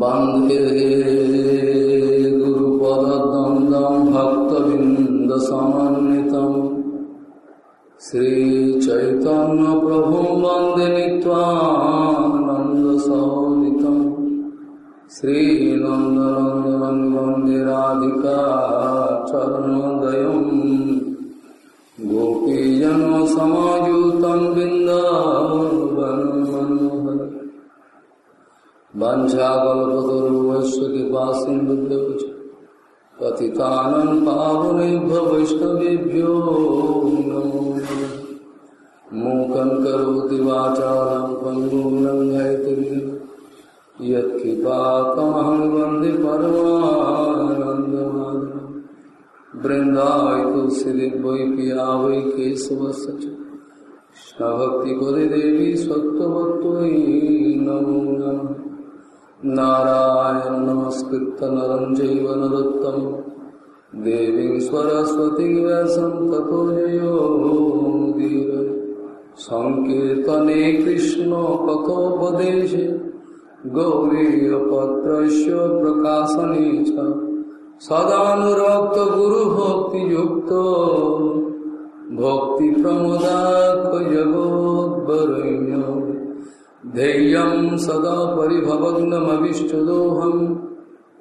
वंदे गुरुपदद्वन्द्वं भक्तबिन्दसमन्वितम् श्रीचैतन्यप्रभुं वंदे नीत्वानन्दसहोदितम् वञ्चाकल्पतरुवश्च कृपासिन्धुभ्यो पतितानं पावनेभ्यो वैष्णवेभ्यो नमो। मूकं करोति वाचालं पङ्गुं लङ्घयति यत्कृपातमहं वंदे परमानन्दमाधवम् वृन्दाय तुलसीदेव वै पिया वै केशवस्य च कृष्णभक्ति देवी सत्त्ववत्त्वयि नमो नमः। नारायण नमस्कृत्य नरं चैव नरोत्तमं देवीं सरस्वतीं व्यासं ततो जयो मुदीरये सङ्कीर्तने कृष्णकथोपदेशे गौरीयपत्रस्य प्रकाशने च सदानुरक्तगुरुभक्तियुक्तो भक्तिप्रमुदात्मजगोद्वरेण्य धैर्यं सदा परिभवग्नमविष्टदोऽहं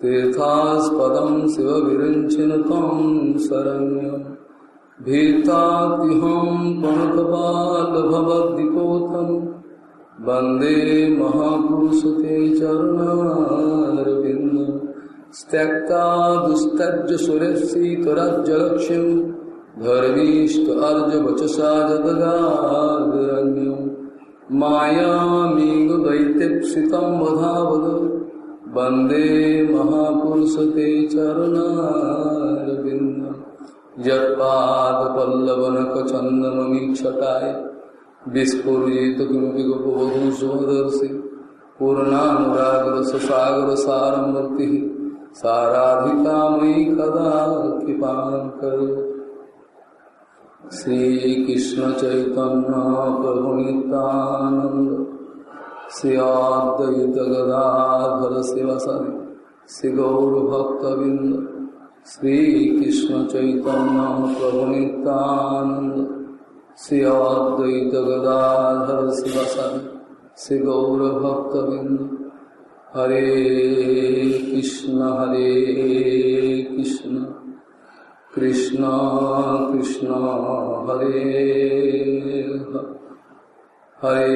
तीर्थास्पदं शिवविरञ्चिन त्वं शरण्य। भीतातिहं वंदे वंदे महापुरुष ते चरण त्यक्ता दुस्तज्य सुरसीतरज्जलक्ष्यं धर्मीष्ट अर्जवचसा जदगादिरण्यम् मायामीगदैत्यक्षितं वधावद। वंदे महापुरुष ते चरणारविन्दं। यत्पादपल्लवनकचन्दनमीक्षटाय विस्फुरयेत किमपि गोपवधूषोदर्शि पूर्णानुरागरससागरसारमूर्तिः। साराधिका मयि कदा कृपा करोतु। শ্রীকৃষ্ণ চৈতন্য প্রভু নিত্যানন্দ শ্রী অদ্বৈত গদাধর শিবসন শ্রী গৌরভক্তবৃন্দ শ্রীকৃষ্ণ চৈতন্য প্রভু নিত্যানন্দ শ্রী অদ্বৈত গদাধর শিবসন শ্রী গৌরভক্তবৃন্দ হরে কৃষ্ণ হরে কৃষ্ণ। কৃষ্ণ কৃষ্ণ, হরে হরে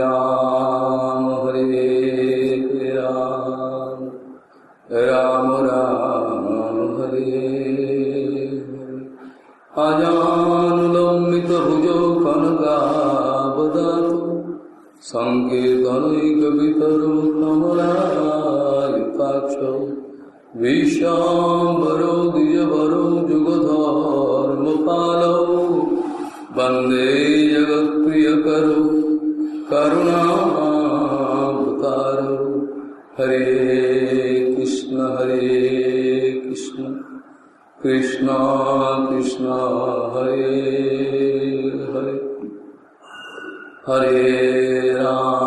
রাম হরে রাম রাম রাম, হরে আজানুলম্বিত ভুজৌ কনকাবদাত সঙ্গে গণৈক বিতরু কমলায় विश्वाम्बरो द्विजवरो जुगधर्मपालौ वंदे जगत्प्रियकरो। करुणावतारो हरे कृष्ण हरे कृष्ण। कृष्ण कृष्ण, हरे हरे। हरे राम।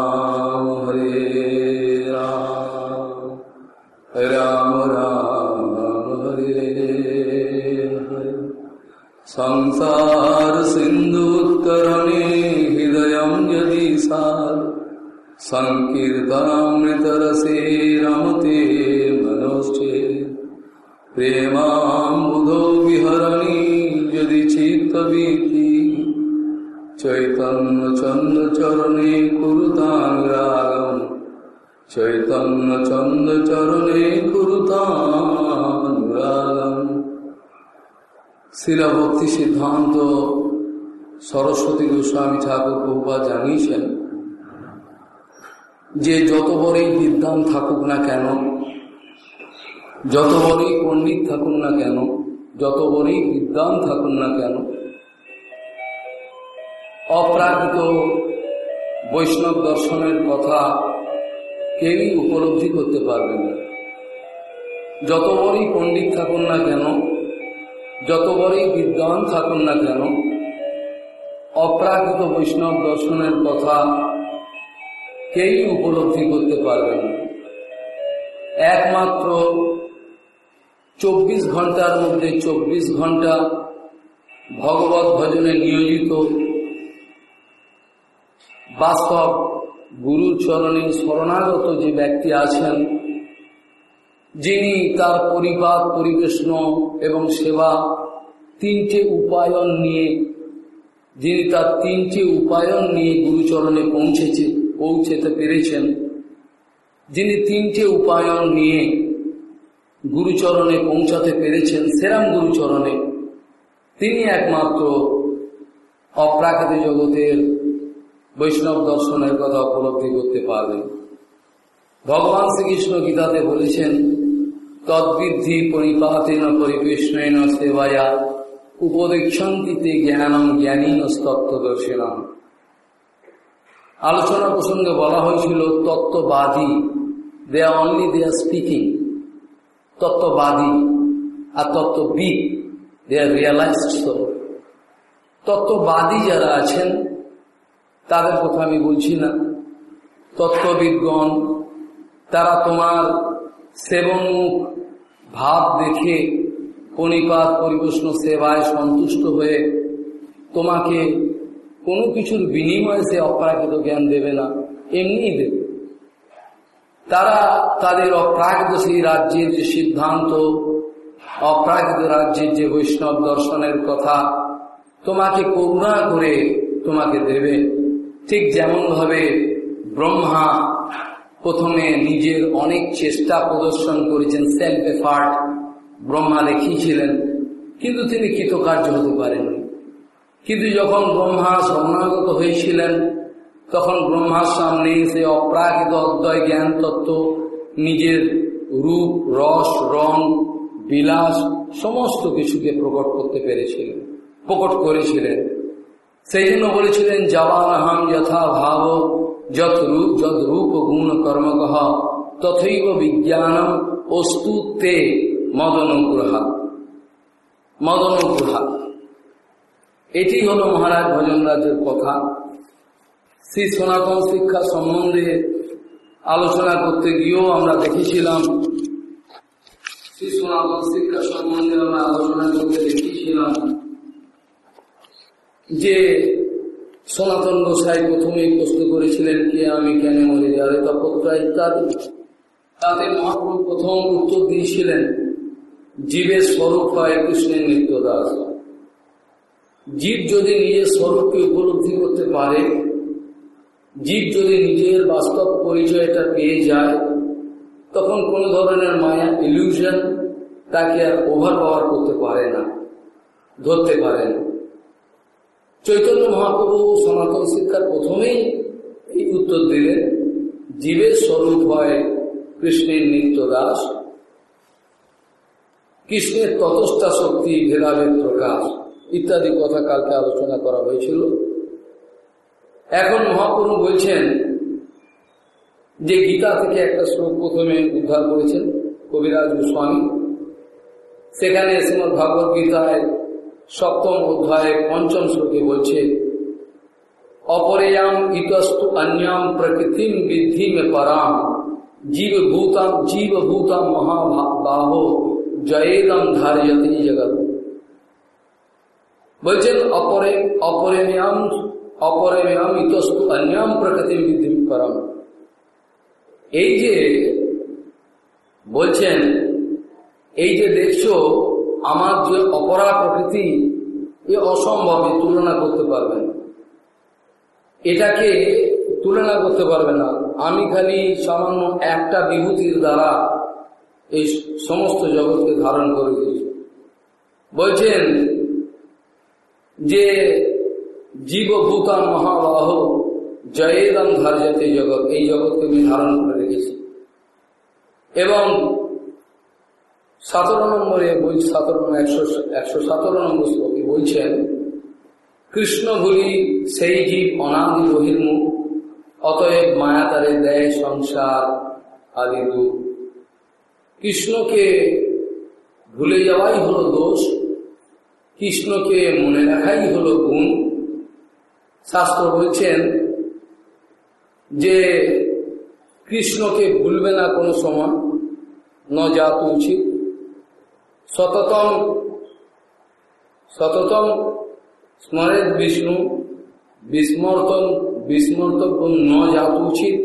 संसार सिन्धुत्तरणे हृदय यदि सार संकीर्तनामृतरसे रमते मनोश्चे प्रेमाम्बुधो শিলাভক্তি সিদ্ধান্ত সরস্বতী গোস্বামী ঠাকুর প্রভা জানিয়েছেন যে যত বড়ই বিদ্যান থাকুক না কেন, যত বড়ই পণ্ডিত থাকুন না কেন, যত বড়ই বিদ্যান থাকুন না কেন, অপ্রাকৃত বৈষ্ণব দর্শনের কথা কেউই উপলব্ধি করতে পারবে না। যত বড়ই পণ্ডিত থাকুন না কেন যত বড়ই বিদ্বান থাকুন না কেন, অপ্রাকৃত বৈষ্ণব দর্শনের কথা কেউই উপলব্ধি করতে পারবেন একমাত্র চব্বিশ ঘণ্টার মধ্যে চব্বিশ ঘণ্টা ভগবত ভজনে নিয়োজিত বাস্তব গুরুর চরণে শরণাগত যে ব্যক্তি আছেন যিনি তার পরিবার পরিবেশন এবং সেবা তিনটে উপায়ন নিয়ে, যিনি তার তিনটে উপায়ন নিয়ে গুরুচরণে পৌঁছেছে, পৌঁছেতে পেরেছেন। যিনি তিনটে উপায়ন নিয়ে গুরুচরণে পৌঁছাতে পেরেছেন, সেরাম গুরুচরণে, তিনি একমাত্র অপ্রাকৃত জগতের বৈষ্ণব দর্শনের কথা উপলব্ধি করতে পারবেন। ভগবান শ্রীকৃষ্ণ গীতাতে বলেছেন তদ্বিদ্ধি পরিপাতেন পরিবেশন সেবায়া উপদেক্ষন্তিতে জ্ঞানম জ্ঞানীন তত্ত্বদর্শিনাম আলোচনা প্রসঙ্গে বলা হয়েছিল, তত্ত্ববাদী they are only they are speaking তত্ত্ববাদী আর তত্ত্ববিদ দে আর রিয়ালাইজড সোল তত্ত্ববাদী যারা আছেন, তাদের কথা আমি বলছি না। তত্ত্ববিদগণ, তারা তোমার সেবনমুখ ভাব দেখে পরিপাত পরিবেশন সেবায় সন্তুষ্ট হয়ে তোমাকে কোনো কিছুর বিনিময়ে সে অপ্রাকৃত জ্ঞান দেবে না এমনি দেবে। তারা তাদের অপ্রাকৃত সেই রাজ্যের যে সিদ্ধান্ত, অপ্রাকৃত রাজ্যের যে বৈষ্ণব দর্শনের কথা তোমাকে করুণা করে তোমাকে দেবে। ঠিক যেমনভাবে ব্রহ্মা প্রথমে নিজের অনেক চেষ্টা প্রদর্শন করেছেন সেলফ এফার্ট ব্রহ্মা দেখিয়েছিলেন, কিন্তু তিনি কৃতকার্য হতে পারেননি। কিন্তু যখন ব্রহ্মা শরণাগত হয়েছিলেন, তখন ব্রহ্মার সামনে সে অপ্রাকৃত অদ্বয় জ্ঞান তত্ত্ব, নিজের রূপ, রস, রং, বিলাস, সমস্ত কিছুকে প্রকট করতে পেরেছিলেন, প্রকট করেছিলেন। সেই জন্য বলেছিলেন জবানহাম যথা ভাব যত যত রূপ গুণ কর্মকহ তথৈব বিজ্ঞানম অস্তু তে মদনুগ্রহা মদনুগ্রহা এটি হলো মহারাজ ভজনরাজের কথা। শ্রী সনাতন শিক্ষা সম্বন্ধে আলোচনা করতে গিয়েও আমরা দেখেছিলাম। শ্রী সনাতন শিক্ষা সম্বন্ধে আমরা আলোচনা করতে দেখেছিলাম যে সনাতন গোসাই প্রথমেই প্রশ্ন করেছিলেন কে আমি কেন মরে যাবে তপত্রা ইত্যাদি। তাদের মহাপ্রভু প্রথম উত্তর দিয়েছিলেন, জীবের স্বরূপ হয় কৃষ্ণের নিত্য দাস জীব যদি নিজের স্বরূপকে উপলব্ধি করতে পারে, জীব যদি নিজের বাস্তব পরিচয়টা পেয়ে যায়, তখন কোন ধরনের মায়া ইলিউশন তাকে আর ওভার পাওয়ার করতে পারে না, ধরতে পারে না। চৈতন্য মহাপ্রভু সনাতন শিক্ষার প্রথমেই এই উত্তর দিলেন, জীবের স্বরূপ হয় কৃষ্ণের নিত্য দাস কৃষ্ণের ততস্থা শক্তি, ভেদাভেদ প্রকাশ, ইত্যাদি কথা কালকে আলোচনা করা হয়েছিল। এখন মহাপ্রভু বলছেন যে গীতা থেকে একটা শ্লোক প্রথমে উদ্ধার করেছেন কবিরাজ গোস্বামী। সেখানে শ্রীমদ ভাগবত গীতায় সপ্তম অধ্যায়ে পঞ্চম শ্লোকে বলছে, অপরেয়াম ইতস্তু অন্যাম প্রকৃতিম বৃদ্ধি মে পরাম, জীবভূতাম জীবভূতাম মহাবাহ জয়েদম ধারয়তি জগৎ। বলছেন, অপরে অপরেমিয়াম অপরেমিয়াম ইতস্তু অন্যাম প্রকৃতিম বৃদ্ধি পরাম। এই যে বলছেন, এই যে দেখছ আমার যে অপরা প্রকৃতি, এ অসম্ভবে তুলনা করতে পারবে না। এটাকে তুলনা করতে পারবে না। আমি খালি সামান্য একটা বিভূতির দ্বারা এই সমস্ত জগৎকে ধারণ করে দিয়েছি বলছেন যে জীবভূতাম মহাবাহ জয়েদম ধার্যতে জগৎ, এই জগৎকে আমি ধারণ করে রেখেছি। এবং সতেরো নম্বরে বই, সতেরো একশো একশো সতেরো নম্বর শ্লোকে বলছেন, কৃষ্ণ বলি, সেই জীব অনাদি বহির্মুখ, অতএব মায়া তারে দেয় সংসার আদি দুঃখ। কৃষ্ণকে ভুলে যাওয়াই হলো দোষ, কৃষ্ণকে মনে রাখাই হলো গুণ। শাস্ত্র বলছেন যে, কৃষ্ণকে ভুলবে না কোনো সময়, ন জাত উচিত সততম সততম স্মরেত বিষ্ণু, বিস্মর্তন বিস্মর্তব্য ন জাত উচিত।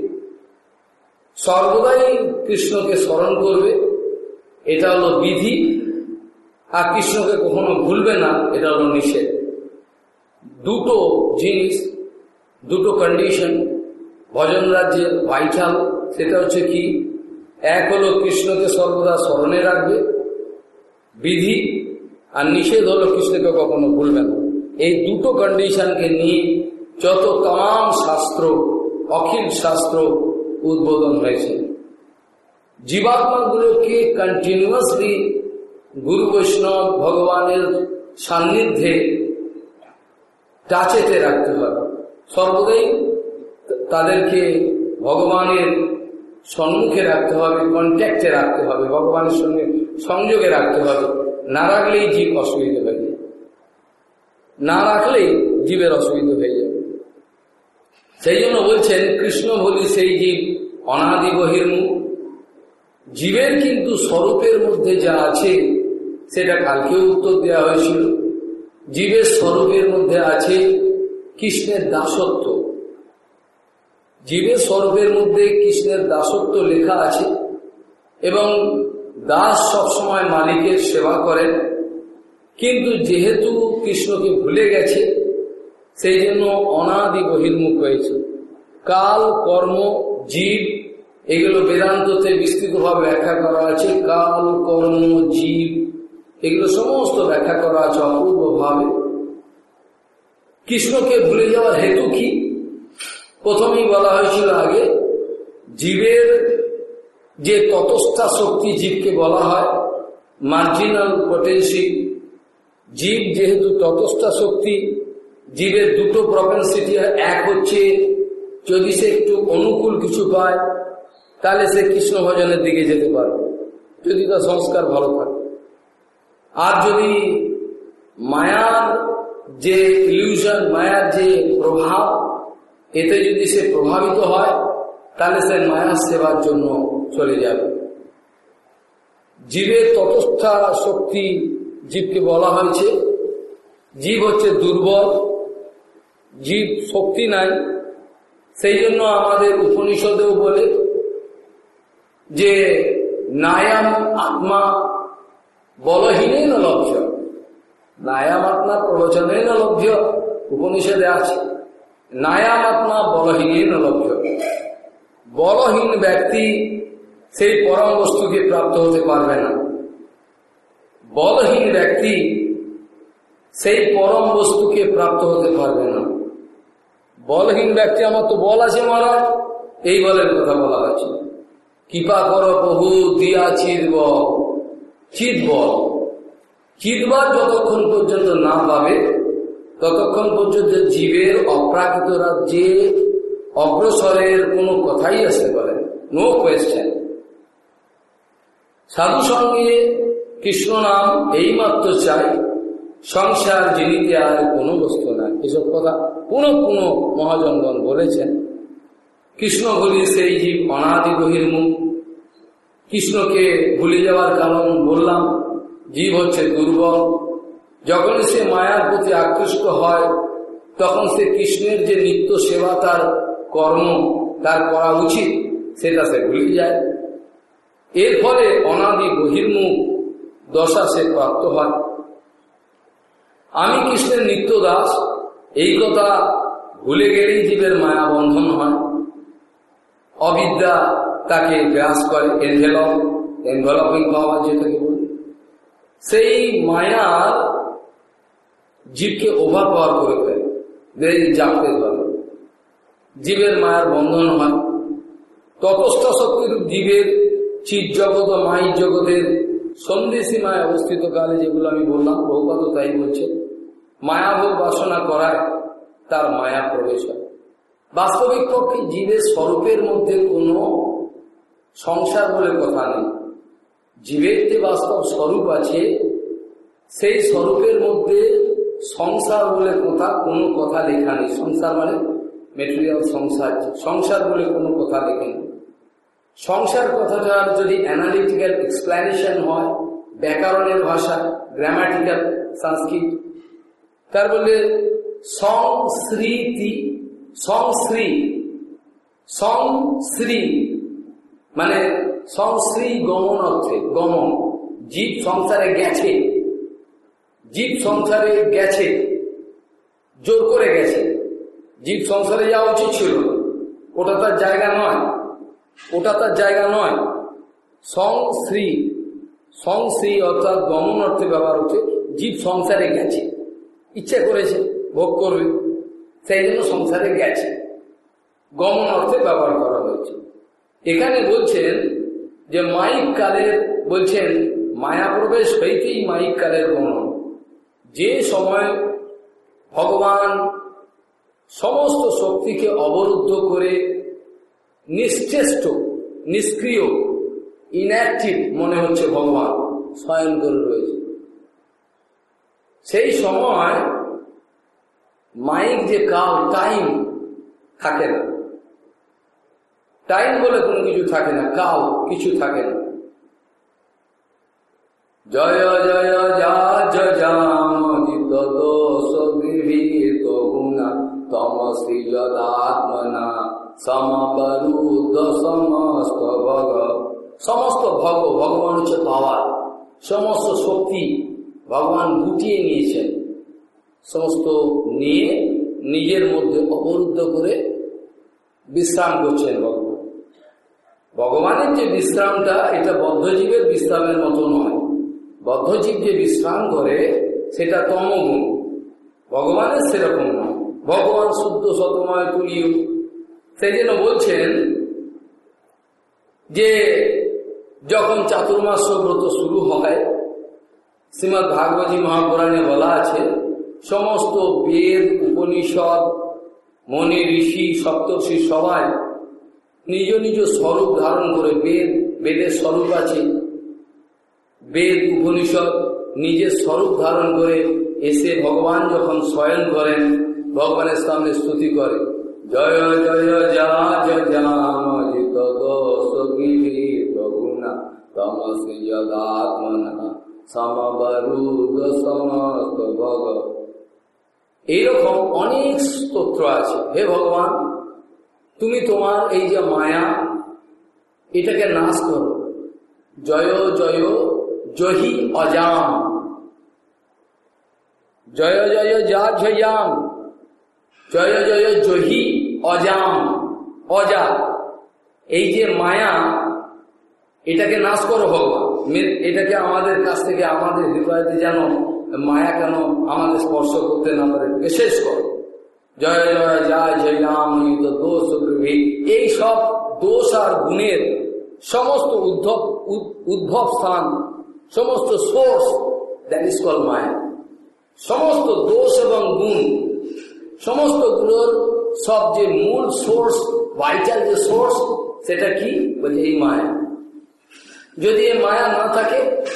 সর্বদাই কৃষ্ণকে স্মরণ করবে, এটা হলো বিধি, আর কৃষ্ণকে কখনো ভুলবে না, এটা হলো নিষেধ। দুটো জিনিস, দুটো কন্ডিশন ভজন রাজ্যের ভাইটাল সেটা হচ্ছে কি? এক হলো কৃষ্ণকে সর্বদা স্মরণে রাখবে বিধি আর নিষেধ হলো কৃষ্ণকে কখনো ভুলবে না। এই দুটো কন্ডিশনকে নিয়ে যত তাম শাস্ত্র, অখিল শাস্ত্র উদ্বোধন হয়েছে। জীবাত্মাগুলোকে কন্টিনিউয়াসলি গুরু বৈষ্ণব ভগবানের সান্নিধ্যে টাচেতে রাখতে হবে। সর্বদাই তাদেরকে ভগবানের সম্মুখে রাখতে হবে কন্ট্যাক্টে রাখতে হবে, ভগবানের সঙ্গে সংযোগে রাখতে হবে। না রাখলেই জীব অসুবিধা হয়ে যাবে না রাখলেই জীবের অসুবিধা হয়ে যাবে সেই জন্য বলছেন, কৃষ্ণ বলি সেই জীব অনাদি বহির্মুখ। জীবের কিন্তু স্বরূপের মধ্যে যা আছে, সেটা কালকেও উত্তর দেওয়া হয়েছিল। জীবের স্বরূপের মধ্যে আছে কৃষ্ণের দাসত্ব। জীবের স্বরূপের মধ্যে কৃষ্ণের দাসত্ব লেখা আছে এবং দাস সবসময় মালিকের সেবা করেন। কিন্তু যেহেতু কৃষ্ণকে ভুলে গেছে, সেই জন্য অনাদি বহির্মুখ হয়েছে। কাল, কর্ম, জীব, এগুলো বেদান্ততে বিস্তৃতভাবে ব্যাখ্যা করা আছে। কাল, কর্ম, জীব, এগুলো সমস্ত ব্যাখ্যা করা আছে অপূর্বভাবে। কৃষ্ণকে ভুলে যাওয়ার হেতু কি? প্রথমেই বলা হয়েছিল আগে, জীবের যে ততস্থা শক্তি জীবকে বলা হয় মার্জিনাল পটেন্সি জীব যেহেতু ততস্থা শক্তি, জীবের দুটো প্রপেন্সিটি এক হচ্ছে, যদি সে একটু অনুকূল কিছু পায়, তাহলে সে কৃষ্ণ ভজনের দিকে যেতে পারবে। যদি তার সংস্কার ভালো থাকে। আর যদি মায়ার যে ইলিউশন মায়ার যে প্রভাব, এতে যদি সে প্রভাবিত হয় তাহলে সে মায়ার সেবার জন্য চলে যাবে। জীবের ততস্থা শক্তি জীবকে বলা হয়েছে। জীব হচ্ছে দুর্বল, জীব শক্তি নাই। সেই জন্য আমাদের উপনিষদেও বলে যে নায়াম আত্মা বলহীনই না লভ্য। নায়াম আত্মা প্রবচনে না লভ্য। উপনিষদে আছে, নায়াম আত্মা বলহীনই না লভ্য। বলহীন ব্যক্তি সেই পরম বস্তুকে প্রাপ্ত হতে পারবে না। বলহীন ব্যক্তি সেই পরম বস্তুকে প্রাপ্ত হতে পারবে না। বলহীন ব্যক্তি, আমার তো বল আছে মহারাজ, এই বলের কথা বলা হয়েছে। কৃপা কর প্রভু, দিয়া চিদব চিদবল চিদবার যতক্ষণ পর্যন্ত না পাবে, ততক্ষণ পর্যন্ত জীবের অপ্রাকৃত রাজ্যে অগ্রসরের কোনো কথাই আসতে পারে নো। কোয়েশ্চেন সাধু সঙ্গে কৃষ্ণ নাম এইমাত্র চাই। সংসার, জিনিতে আর কোনো বস্তু নাই। এসব কথা পুনঃ পুনঃ মহাজনগণ বলেছেন। কৃষ্ণ বলি সেই জীব অনাদি বহির্মুখ কৃষ্ণকে ভুলে যাওয়ার কারণ বললাম, জীব হচ্ছে দুর্বল। যখন সে মায়ার প্রতি আকৃষ্ট হয়, তখন সে কৃষ্ণের যে নিত্য সেবা তার কর্ম তার করা উচিত সেটা সে ভুলে যায়। এর ফলে অনাদি বহির্মুখ দশা সে প্রাপ্ত হয়। আমি কৃষ্ণের নিত্য দাস এই কথা ভুলে গেলেই জীবের মায়া বন্ধন হয়। অবিদ্যা তাকে গ্রাস করে এনভেলপ এনভেলপিং পাওয়ার যেটাকে বলি। সেই মায়ার জীবকে ওভার পাওয়ার করে ফেলে জানতে পারে জীবের মায়ার বন্ধন হয়। ততস্থ শক্তির জীবের চিৎ জগৎ ও মায়ের জগতের সন্দেশীমায় অবস্থিত কালে যেগুলো আমি বললাম বহুপাত তাই বলছে। মায়াভোগ বাসনা করায় তার মায়া প্রবেশ হয়। বাস্তবিক পক্ষে জীবের স্বরূপের মধ্যে কোনো সংসার বলে কথা নেই। জীবের যে বাস্তব স্বরূপ আছে, সেই স্বরূপের মধ্যে সংসার বলে কথা, কোনো কথা লেখা নেই। সংসার মানে মেটেরিয়াল সংসার সংসার বলে কোনো কথা লেখেনি সংসার কথাটার যদি অ্যানালিটিক্যাল এক্সপ্লেনেশন হয়, ব্যাকরণের ভাষা গ্রামাটিক্যাল সংস্কৃত, তার বলে সংস্মৃতি সংশ্রী সংশ্রী মানে সংশ্রী গমন অর্থে, গমন। জীব সংসারে গেছে। জীব সংসারে গেছে। জোর করে গেছে। জীব সংসারে যাওয়া উচিত ছিল। ওটা তার জায়গা নয়। ওটা তার জায়গা নয়। সংশ্রী সংশ্রী অর্থাৎ গমন অর্থে ব্যবহার হচ্ছে, জীব সংসারে গেছে। ইচ্ছে করেছে, ভোগ করবে, সেই জন্য সংসারে গেছে। গমন অর্থে ব্যবহার করা হয়েছে। এখানে বলছেন যে মাইক কালের, বলছেন, মায়া প্রবেশ হইতেই মাইক কালের গমন। যে সময় ভগবান সমস্ত শক্তিকে অবরুদ্ধ করে নিশ্চেষ্ট নিষ্ক্রিয় ইনঅ্যাক্টিভ মনে হচ্ছে ভগবান স্বয়ং করে রয়েছে সেই সময় মাইক যে কাল টাইম থাকে না টাইম বলে কোনো কিছু থাকে না কাল কিছু থাকে না জয় জয় যা জিত যদাত্মনা সমবরুদ্ধ সমস্ত ভগ সমস্ত ভগ ভগবান হচ্ছে পাওয়ার। সমস্ত শক্তি ভগবান গুটিয়ে নিয়েছেন। সমস্ত নিয়ে নিজের মধ্যে অবরুদ্ধ করে বিশ্রাম করছেন ভগবান। ভগবানের যে বিশ্রামটা, এটা বদ্ধজীবের বিশ্রামের মতো নয় বদ্ধজীব যে বিশ্রাম করে, সেটা তমগুণ। ভগবানের সেরকম নয়। ভগবান শুদ্ধ শতময় তুলিও। সেই জন্য বলছেন যে, যখন চাতুর্মাস ব্রত শুরু হয় শ্রীমৎ ভাগবতী মহাপুরাণে বলা আছে, সমস্ত বেদ, উপনিষদ মনি ঋষি, সপ্তর্ষি সবাই নিজ নিজ স্বরূপ ধারণ করে বেদ, বেদের স্বরূপ আছে। বেদ, উপনিষদ নিজের স্বরূপ ধারণ করে এসে ভগবান যখন শয়ন করেন ভগবানের সামনে স্তুতি করে জয় জয় যা দোষ গুণা তমসি যদাত্মনা সমবরুদ সমস্ত ভগ এইরকম অনেক স্তোত্র আছে হে ভগবান তুমি তোমার এই যে মায়া এটাকে নাশ করো জয় জয় জহি অজাম জয় জয় যা জয়াম জয় জয় জহি, অজাম, অজা। এই যে মায়া, এটাকে নাশ করো ভগবান। এটাকে আমাদের কাছ থেকে, আমাদের হৃদয়তে যেন মায়া কেন আমাদের স্পর্শ করতে না পারে এটাকে শেষ করো। জয় জয় জয় জয়, রাম দোষ এই সব দোষ আর গুণের সমস্ত উদ্ভব উদ্ভব স্থান, সমস্ত source that is call maya. সমস্ত দোষ এবং গুণ সমস্তগুলোর সব যে মূল সোর্স ভাইটাল যে সোর্স সেটা কি? বলছে এই মায়া। যদি এই মায়া না থাকে,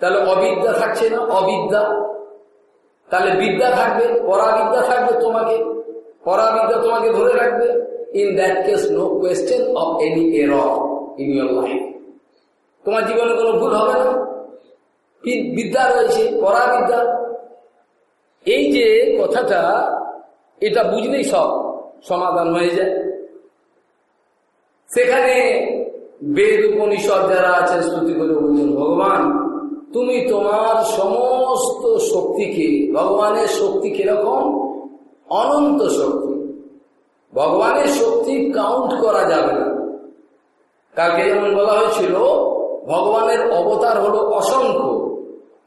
তাহলে অবিদ্যা থাকছে না, অবিদ্যা। তাহলে বিদ্যা থাকবে, পরাবিদ্যা থাকবে তোমাকে। পরাবিদ্যা তোমাকে ধরে রাখবে। In that case no question of any error in your life তোমার জীবনে কোনো ভুল হবে না। বিদ্যা রয়েছে, পরাবিদ্যা। এই যে কথাটা এটা বুঝলেই সব সমাধান হয়ে যায়। সেখানে বেদ উপনিষদ যারা আছেন, স্তুতি করে বলছেন, ভগবান, তুমি তোমার সমস্ত শক্তিকে, ভগবানের শক্তি কীরকম? অনন্ত শক্তি। ভগবানের শক্তি কাউন্ট করা যাবে না। কালকে যেমন বলা হয়েছিল, ভগবানের অবতার হলো অসংখ্য।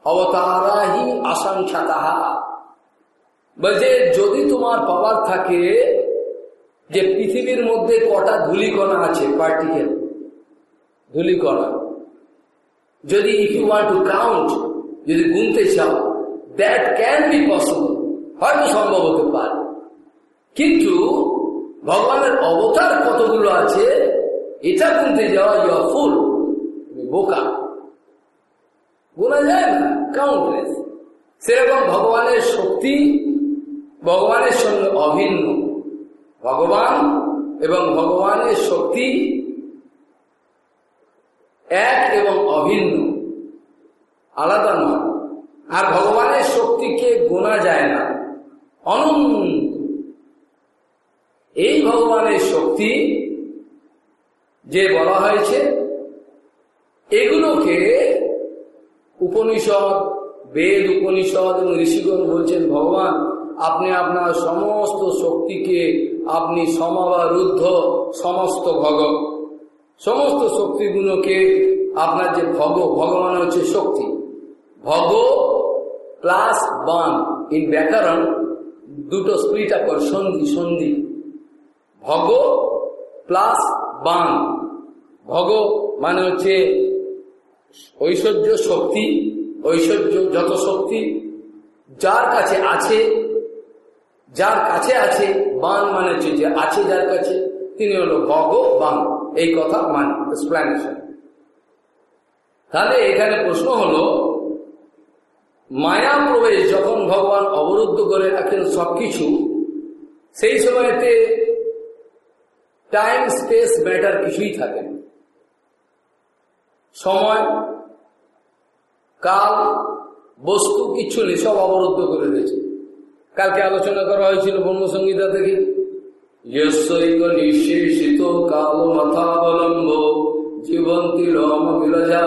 অবতারাহি আসাংখ্যা তাহা বলছে, যদি তোমার পাওয়ার থাকে যে পৃথিবীর মধ্যে কটা ধুলিকণা আছে পার্টিকেল ধুলিকণা, যদি if you want to count যদি গুনতে চাও দ্যাট ক্যান বি পসিবল হয়তো সম্ভব হতে পারে। কিন্তু ভগবানের অবতার কতগুলো আছে, এটা গুনতে যাওয়া ইউ ফুল বোকা। গোনা যায় না কাউন্টলেস সেরকম ভগবানের শক্তি ভগবানের সঙ্গে অভিন্ন। ভগবান এবং ভগবানের শক্তি এক এবং অভিন্ন। আলাদা নয়। আর ভগবানের শক্তিকে গোনা যায় না। অনন্ত। এই ভগবানের শক্তি যে বলা হয়েছে, এগুলোকে উপনিষদ, বেদ উপনিষদ এবং ঋষিগণ বলছেন, ভগবান আপনি আপনার সমস্ত শক্তিকে আপনি সমাবারুদ্ধ সমস্ত ভগ সমস্ত শক্তিগুলোকে আপনার যে ভগ ভগবান হচ্ছে শক্তি। ভগ প্লাস বান ইন ব্যাকরণ দুটো স্প্লিট আপ সন্ধি সন্ধি। ভগ প্লাস বান ভগ মানে হচ্ছে ঐশ্বর্য শক্তি, ঐশ্বর্য যত শক্তি, যার কাছে আছে যার কাছে আছে, বান মানে হচ্ছে যে আছে যার কাছে, তিনি হলো ভগবান এই কথা মানে এক্সপ্লানেশন তাহলে এখানে প্রশ্ন হলো, মায়া প্রবেশ যখন ভগবান অবরুদ্ধ করে রাখেন সবকিছু, সেই সময়তে টাইম স্পেস ম্যাটার কিছুই থাকে সময়, কাল, বস্তু, কিছু নেই, সব অবরুদ্ধ করে দিয়েছে। কালকে আলোচনা করা হয়েছিল ব্রহ্মসংগীতা থেকে। কাল মাথাবলম্ব জীবন্তী রম বিরজা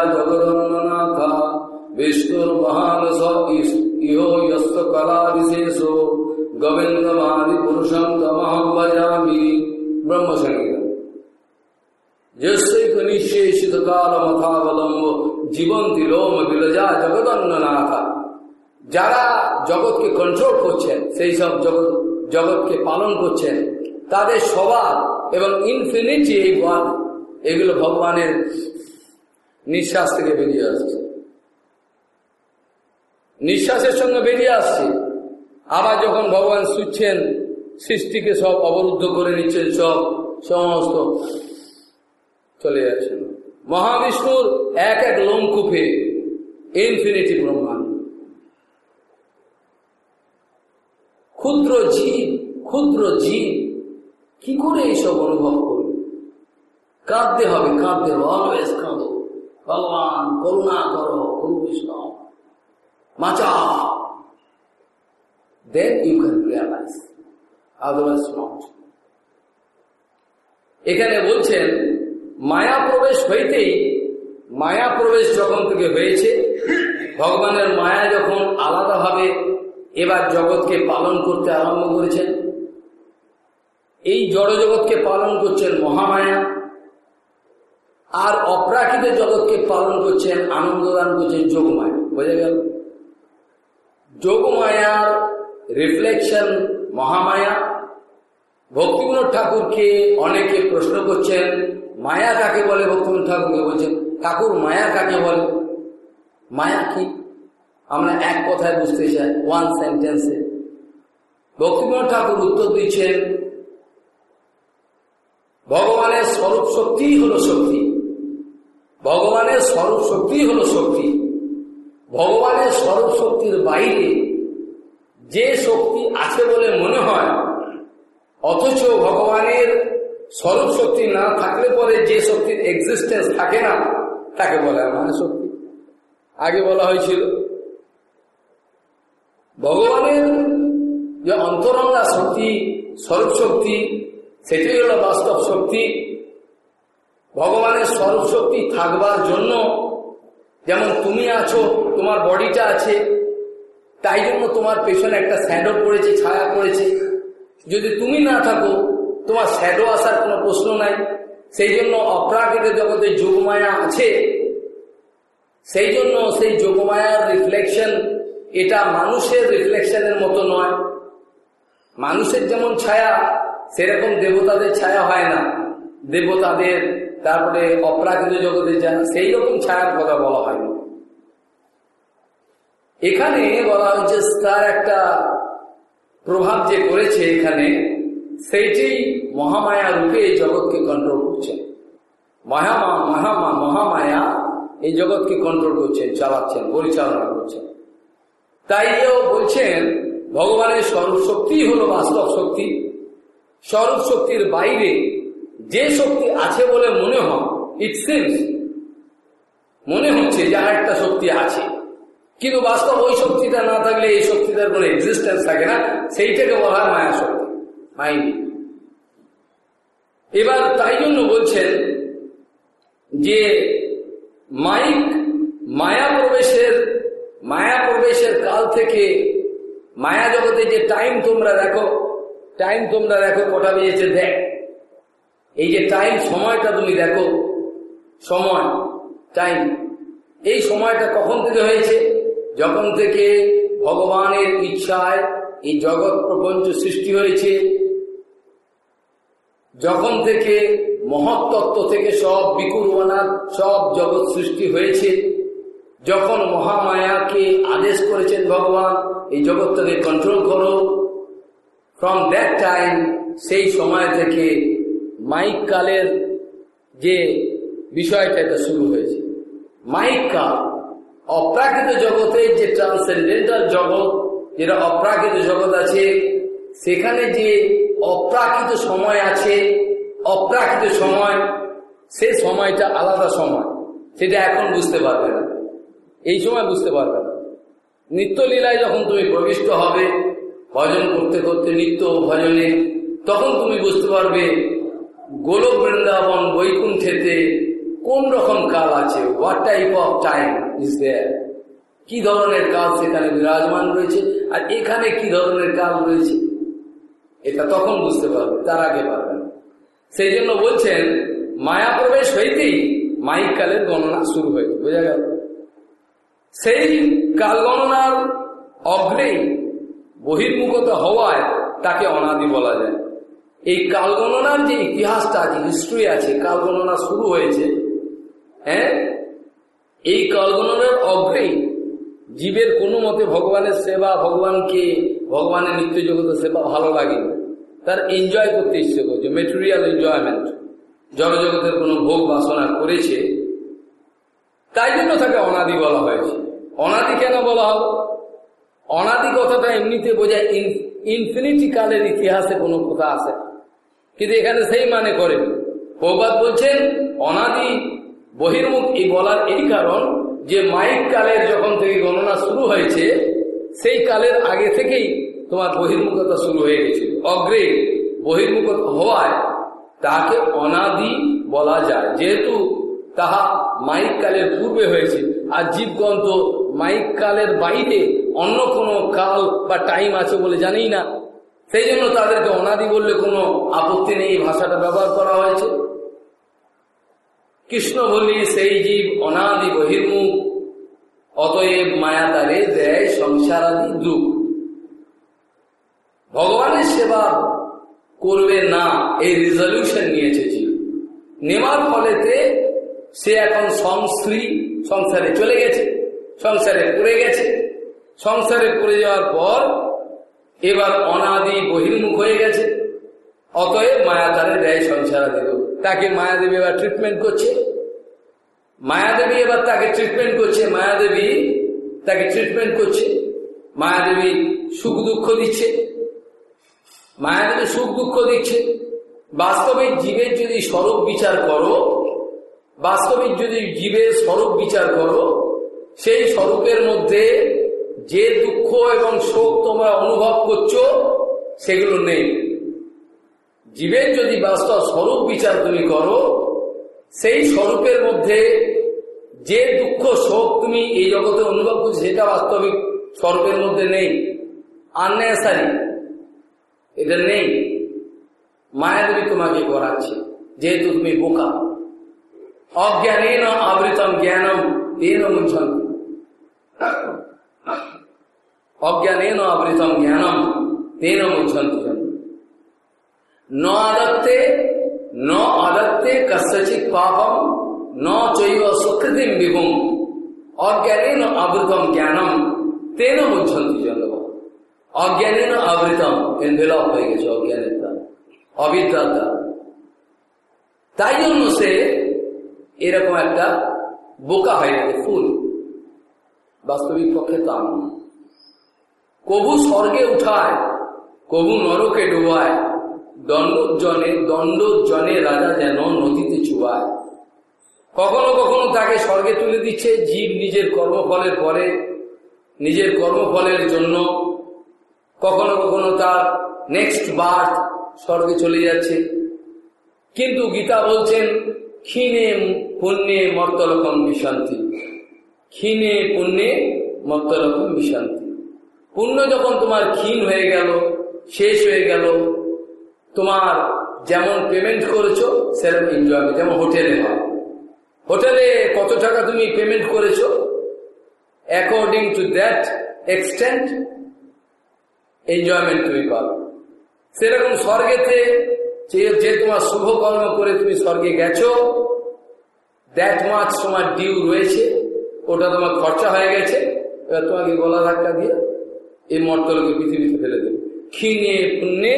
ইনফিনিটি এই ওয়ার্ড এগুলো ভগবানের নিঃশ্বাস থেকে বেরিয়ে আসছে। নিঃশ্বাসের সঙ্গে বেরিয়ে আসছে। আবার যখন ভগবান শুচ্ছেন, সৃষ্টিকে সব অবরুদ্ধ করে নিচ্ছেন সব, সমস্ত চলে যাচ্ছেন মহাবিষ্ণুর এক এক লোমকূপে ইনফিনিটি ব্রহ্মাণ্ড। ক্ষুদ্র জীব ক্ষুদ্র জীব, কি করে এইসব অনুভব করবে? কাঁদতে হবে কাঁদতে হবে অলওয়েজ কাঁদো। ভগবান, করুণা করো, গুরু বিষ্ণু। মাচা then you can realize otherwise not এখানে বলছেন, মায়া প্রবেশ হইতেই, মায়া প্রবেশ যখন থেকে হয়েছে, ভগবানের মায়া যখন আলাদাভাবে এবার জগৎকে পালন করতে আরম্ভ করেছেন। এই জড় জগৎকে পালন করছেন মহামায়া। আর অপ্রাকৃত জগৎকে পালন করছেন আনন্দদান করছেন যোগমায়া। বোঝা গেল? যোগমায়ার রিফ্লেকশন মহামায়া। ভক্তিবিনোদ ঠাকুরকে অনেকে প্রশ্ন করছেন, মায়া কাকে বলে? ভক্তিবিনোদ ঠাকুরকে বলছেন, ঠাকুর, মায়া কাকে বলে? মায়া কি? আমরা এক কথায় বুঝতে চাই ওয়ান সেন্টেন্সে ভক্তিবিনোদ ঠাকুর উত্তর দিচ্ছেন, ভগবানের স্বরূপ শক্তিই হলো শক্তি। স্বরূপ শক্তি হলো শক্তি। ভগবানের স্বরূপ শক্তির বাইরে যে শক্তি আছে বলে মনে হয়, অথচ ভগবানের স্বরূপ শক্তি না থাকলে পরে যে শক্তির এক্সিস্টেন্স থাকে না, তাকে বলে মানে শক্তি। আগে বলা হয়েছিল, ভগবানের যে অন্তরঙ্গা শক্তি, স্বরূপ শক্তি, সেটাই হলো বাস্তব শক্তি। ভগবানের স্বরূপ শক্তি থাকবার জন্য যেমন তুমি আছো, তোমার বডিটা আছে, তাই জন্য তোমার পেছনে একটা স্যাডো পড়েছে, ছায়া পড়েছে। যদি তুমি না থাকো, তোমার শ্যাডো আসার কোনো প্রশ্ন নাই। সেই জন্য অপ্রাকৃত জগতে যোগমায়া আছে। সেই জন্য সেই যোগমায়ার রিফ্লেকশন এটা মানুষের রিফ্লেকশনের মতো নয়। মানুষের যেমন ছায়া, সেরকম দেবতাদের ছায়া হয় না। দেবতাদের তারপরে অপ্রাকৃত জগতে যান সেই রকম ছায়ার কথা বলা হয়নি। এখানে বলা হচ্ছে তার একটা প্রভাব যে করেছে এখানে, সেইটি মহামায়া রূপে এই জগৎকে কন্ট্রোল করছেন মহামা মহামা মহামায়া এই জগৎকে কন্ট্রোল করছেন চালাচ্ছেন, পরিচালনা করছেন। তাই এও বলছেন, ভগবানের স্বরূপ শক্তি হল বাস্তব শক্তি। স্বরূপ শক্তির বাইরে যে শক্তি আছে বলে মনে হয় ইট সিমস মনে হচ্ছে যে আর একটা শক্তি আছে। কিন্তু বাস্তব ওই শক্তিটা না থাকলে এই শক্তিটার কোনো এক্সিস্টেন্স থাকে না, সেইটাকে বলা হয় মায়া শক্তি মাইন্ড এবার তাই জন্য বলছেন যে মাইক মায়া প্রবেশের মায়া প্রবেশের কাল থেকে মায়া জগতে যে টাইম তোমরা দেখো টাইম তোমরা দেখো কটা বেজেছে দেখ। এই যে টাইম সময়টা তুমি দেখো। সময় টাইম এই সময়টা কখন থেকে হয়েছে? যখন থেকে ভগবানের ইচ্ছায় এই জগৎ প্রপঞ্চ সৃষ্টি হয়েছে। যখন থেকে মহত্তত্ত্ব থেকে সব বিকুরবানার সব জগৎ সৃষ্টি হয়েছে। যখন মহামায়াকে আদেশ করেছেন ভগবান, এই জগৎটাকে কন্ট্রোল করো। ফ্রম দ্যাট টাইম সেই সময় থেকে মাইক কালের যে বিষয়টা, এটা শুরু হয়েছে। মাইক কাল অপ্রাকৃত জগতের যে ট্রান্সেন্ডেন্টাল জগৎ, যেটা অপ্রাকৃত জগৎ আছে, সেখানে যে অপ্রাকৃত সময় আছে, অপ্রাকৃত সময়, সে সময়টা আলাদা সময়। সেটা এখন বুঝতে পারবে না। এই সময় বুঝতে পারবে না। নিত্যলীলায় যখন তুমি প্রবিষ্ট হবে, ভজন করতে করতে নিত্য ভজনে, তখন তুমি বুঝতে পারবে গোলক বৃন্দাবন বৈকুণ্ঠেতে কোন রকম কাল আছে? What type of time is there কি ধরনের কাল সেখানে বিরাজমান রয়েছে? আর এখানে কি ধরনের কাল রয়েছে? এটা তখন বুঝতে পারবে, তার আগে পারবে। না সেই জন্য বলছেন, মায়া প্রবেশ হইতেই মাইক কালের গণনা শুরু হয়েছে বোঝা গেল? সেই কাল গণনার অগ্রেই বহির্মুখত হওয়ায় তাকে অনাদি বলা যায়। এই কালগণনার যে ইতিহাসটা আছে হিস্ট্রি আছে কাল গণনা শুরু হয়েছে হ্যাঁ? এই কালগণনার অগ্রেই জীবের কোনো মতে ভগবানের সেবা, ভগবানকে, ভগবানের নিত্য জগতের সেবা ভালো লাগে। তার এনজয় করতে ইচ্ছে করছে মেটেরিয়াল এনজয়মেন্ট জগজগতের কোনো ভোগ বাসনা করেছে। তাই জন্য তাকে অনাদি বলা হয়েছে। অনাদি কেন বলা হবে অনাদি কথাটা এমনিতে বোঝায় ইনফিনিটি কালের ইতিহাসে কোনো কথা আছে কিন্তু এখানে সেই মানে করেন প্রবাদ বলছেন, অনাদি বহির্মুখ এই বলার এই কারণ যে মাইক কালের যখন থেকে গণনা শুরু হয়েছে, সেই কালের আগে থেকেই তোমার বহির্মুখতা শুরু হয়ে গেছে। অগ্রে বহির্মুখতা হওয়ায় তাকে অনাদি বলা যায়। যেহেতু তাহা মাইক কালের পূর্বে হয়েছে, আর জীবগন্ত মাইক কালের বাইরে অন্য কোনো কাল বা টাইম আছে বলে জানি না সেই জন্য তাদেরকে অনাদি বললে কোনো আপত্তি নেই, এই ভাষাটা ব্যবহার করা হয়েছে। কৃষ্ণ বলি সেই জীব অনাদি বহির্মুখ, অতএব মায়া তারে দেয় সংসারাদি দুঃখ। ভগবানের সেবা করবে না, এই রিজলিউশন নিয়েছে জীব। নেওয়ার ফলেতে সে এখন সংশ্রী, সংসারে চলে গেছে, সংসারে পড়ে গেছে। সংসারে পড়ে যাওয়ার পর এবার অনাদি বহির্মুখ হয়ে গেছে। অতএব মায়া তারে দেয় সংসারা দিল। তাকে মায়াদেবী এবার ট্রিটমেন্ট করছে। মায়াদেবী এবার তাকে ট্রিটমেন্ট করছে। মায়াদেবী তাকে ট্রিটমেন্ট করছে। মায়াদেবী সুখ দুঃখ দিচ্ছে। মায়াদেবী সুখ দুঃখ দিচ্ছে। বাস্তবিক জীবের যদি স্বরূপ বিচার করো, বাস্তবিক যদি জীবের স্বরূপ বিচার করো, সেই স্বরূপের মধ্যে যে দুঃখ এবং শোক তোমরা অনুভব করছ, সেগুলো নেই। জীবের যদি বাস্তব স্বরূপ বিচার তুমি করো, সেই স্বরূপের মধ্যে যে দুঃখ, শোক তুমি এই জগতে অনুভব করছ, সেটা বাস্তবিক স্বরূপের মধ্যে নেই। আননেসারি এটা নেই। মায়াদেবী তোমাকে করাচ্ছে, যেহেতু তুমি বোকা। অজ্ঞানেন আবৃতম জ্ঞানম, তেন মুঞ্চন অজ্ঞানেন আবৃতম জ্ঞানম, তেন মুঞ্চন্তি ন আদত্তে ন আদত্তে কস্যচিৎ পাপম, ন চৈব সুকৃতিম বিভুম। অজ্ঞানেন আবৃতম জ্ঞানম, তেন মুঞ্চন্তি জন্ম অজ্ঞানেন আবৃতম, এনভেলপ হয়ে গেছে অজ্ঞানের দ্বারা অবিদ্যার দ্বারা তাই জন্য সে এরকম একটা বোকা হয়ে গেছে, ফুল। বাস্তবিক পক্ষে তা নয়। কবু স্বর্গে উঠায়, কবু নরকে ডুবায়। দণ্ড জনে দণ্ড জনে রাজা যেন নদীতে চুবায়। কখনো কখনো তাকে স্বর্গে তুলে দিচ্ছে, জীব নিজের কর্মফলের পরে, নিজের কর্মফলের জন্য। কখনো কখনো তার নেক্সট বার্থ স্বর্গে চলে যাচ্ছে। কিন্তু গীতা বলছেন, ক্ষীণে পুণ্যে মর্তলকম বিশান্তি ক্ষীণে পুণ্যে মর্তলকম বিশান্তি পুণ্য যখন তোমার ক্ষীণ হয়ে গেল, শেষ হয়ে গেল, তোমার যেমন পেমেন্ট করেছ, সেরকম এনজয় যেমন হোটেলে হয়। হোটেলে কত টাকা তুমি পেমেন্ট করেছ? According to that extent enjoyment তুমি পাবে। সেরকম স্বর্গেতে যে তোমার শুভ কর্ম করে তুমি স্বর্গে গেছো দ্যাট মাছ তোমার ডিউ রয়েছে, ওটা তোমার খরচা হয়ে গেছে। এবার তোমাকে গলা ধাক্কা দিয়ে এই মর্তলকে পৃথিবীতে ফেলে দেবে। ক্ষীণে, পুণ্যে,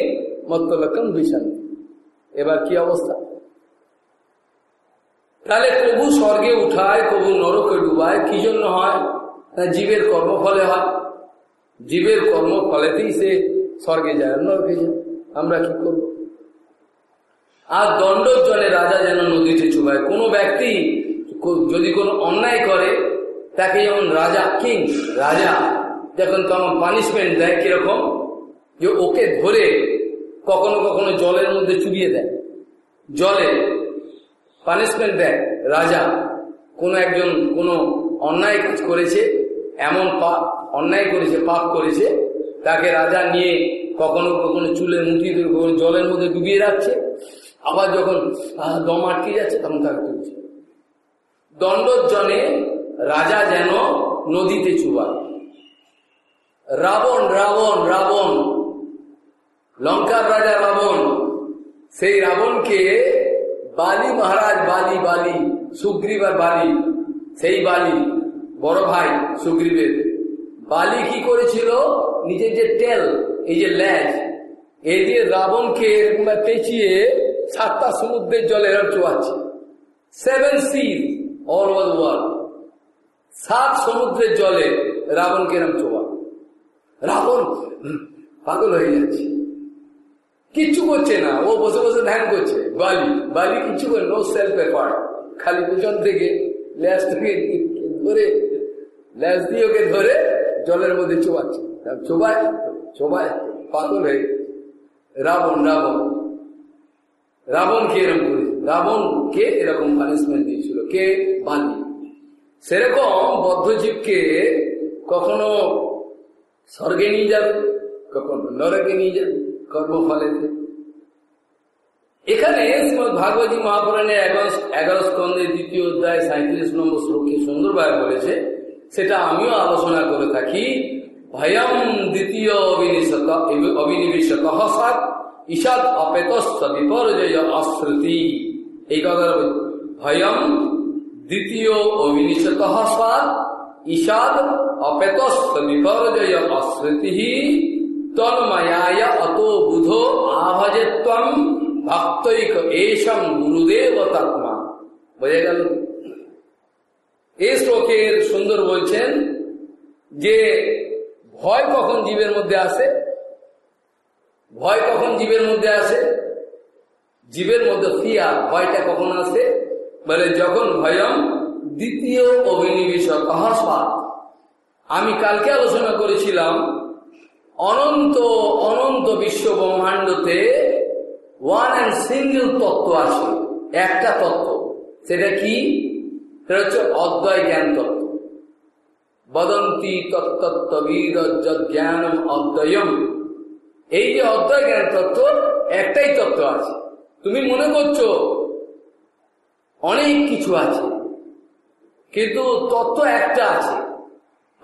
মর্তলকম বিষান্তি এবার কি অবস্থা? তাহলে কবু স্বর্গে উঠায়, কবু নরকে ডুবায়, কি জন্য হয়? জীবের কর্মফলে হয়। জীবের কর্মফলেতেই সে স্বর্গে যায়। নরকে যায় আমরা কি করব? আর দণ্ডর জলে রাজা যেন নদীতে চুবায়। কোনো ব্যক্তি যদি কোনো অন্যায় করে, তাকে যেমন রাজা, কিং, রাজা যখন তখন পানিশমেন্ট দেয় কীরকম? যে ওকে ধরে কখনো কখনো জলের মধ্যে চুবিয়ে দেয়। জলে পানিশমেন্ট দেয়। রাজা, কোনো একজন, কোনো অন্যায় কাজ করেছে, এমন পাপ, অন্যায় করেছে, পাপ করেছে, তাকে রাজা নিয়ে কখনো কখনো চুলের মুঠি কখনো জলের মধ্যে ডুবিয়ে রাখছে। আবার যখন দম আটকে যাচ্ছে, তখন তাকে তুলছে। দণ্ডজনে রাজা যেন নদীতে চুবায়। রাবণ রাবণ রাবণ। লঙ্কার রাজা রাবণ। সেই রাবণকে বালি মহারাজ, বালি বালি, সুগ্রীব আর বালি, সেই বালি, বড় ভাই সুগ্রীবের। বালি কি করেছিল? নিজের যে তেল, এই যে ল্যাজ এই দিয়ে রাবণকে এরকম পেঁচিয়ে সাতটা সমুদ্রের জলে এরকম চোয়াচ্ছে। Seven seas all over world সাত সমুদ্রের জলে রাবণকে এরকম চোয়া রাবণ পাগল হয়ে যাচ্ছে। কিচ্ছু করছে না, ও বসে বসে ধ্যান করছে। বালি বালি কিচ্ছু করে নো সেলফ এফার্ট খালি পেছন থেকে ল্যাস থেকে ধরে, ল্যাস দিয়ে ওকে ধরে জলের মধ্যে চোবাচ্ছে। চোবায় চোবায় পাগল হয়ে রাবণ রাবণ। রাবণ কে এরকম করে? রাবণ কে এরকম পানিশমেন্ট দিয়েছিল? কে? বালি। সেরকম বদ্ধজীবকে কখনো স্বর্গে নিয়ে যাবে, কখনো নরকে নিয়ে যাবে কর্মফলেতে এখানে ভাগবতী মহাপুরাণের এগারো স্কন্ধের দ্বিতীয় অধ্যায় সাঁত্রিশ নম্বর শ্লোকে সুন্দরভাবে বলেছে, সেটা আমিও আলোচনা করে থাকি। ভয়ম দ্বিতীয় অবিনিশত অবিনিবেশত সাত ঈশাদ অপেতস্থ বিপর্যয় অশ্রুতি। এই কথা ভয়ম দ্বিতীয় অবিনিশত সাত ঈশাদ অপেতস্থ বিপর্যয় অশ্রুতি তন্ময়ায় অত বুধ আভজেত্বম ভক্তৈক এসম গুরুদেব তত্মা বোঝা গেল? এই শ্লোকের সুন্দর বলছেন যে ভয় কখন জীবের মধ্যে আসে? ভয় কখন জীবের মধ্যে আসে? জীবের মধ্যে ফিয়া ভয়টা কখন আসে? বলে যখন ভয়ম দ্বিতীয় অভিনিবেশক কহস্পাত আমি কালকে আলোচনা করেছিলাম, অনন্ত অনন্ত বিশ্ব ব্রহ্মাণ্ডতে ওয়ান অ্যান্ড সিঙ্গেল তত্ত্ব আছে, একটা তত্ত্ব। সেটা কি? সেটা হচ্ছে অদ্বয় জ্ঞান তত্ত্ব। বদন্তি তত্ত্ববিদ জ্ঞানম অদ্বয়ম। এই যে অদ্বয় জ্ঞান তত্ত্ব, একটাই তত্ত্ব আছে। তুমি মনে করছ, অনেক কিছু আছে। কিন্তু তত্ত্ব একটা আছে।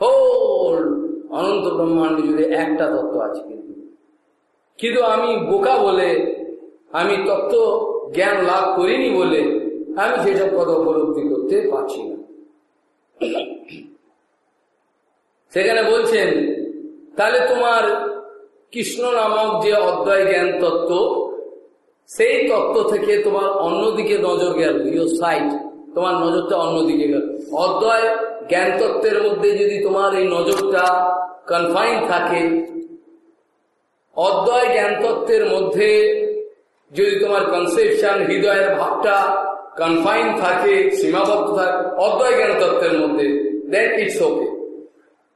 হোল অনন্ত ব্রহ্মাণ্ড জুড়ে একটা তত্ত্ব আছে কিন্তু। কিন্তু আমি বোকা বলে, আমি তত্ত্ব জ্ঞান লাভ করিনি বলে আমি সেসব কথা উপলব্ধি করতে পারছি না। সেখানে বলছেন, তাহলে তোমার কৃষ্ণ নামক যে অধ্যায় জ্ঞান তত্ত্ব, সেই তত্ত্ব থেকে তোমার অন্যদিকে নজর গেল ইউর সাইট তোমার নজরটা অন্যদিকে গেল। অধ্যায় জ্ঞান তত্ত্বের মধ্যে যদি তোমার এই নজরটা কনফাইন থাকে, অদ্বয় জ্ঞান তত্ত্বের মধ্যে যদি তোমার কনসেপশন হৃদয়ের ভাবটা কনফাইন থাকে, সীমাবদ্ধ থাকে, অদ্বয় জ্ঞান তত্ত্বের মধ্যে দেন ইটস ওকে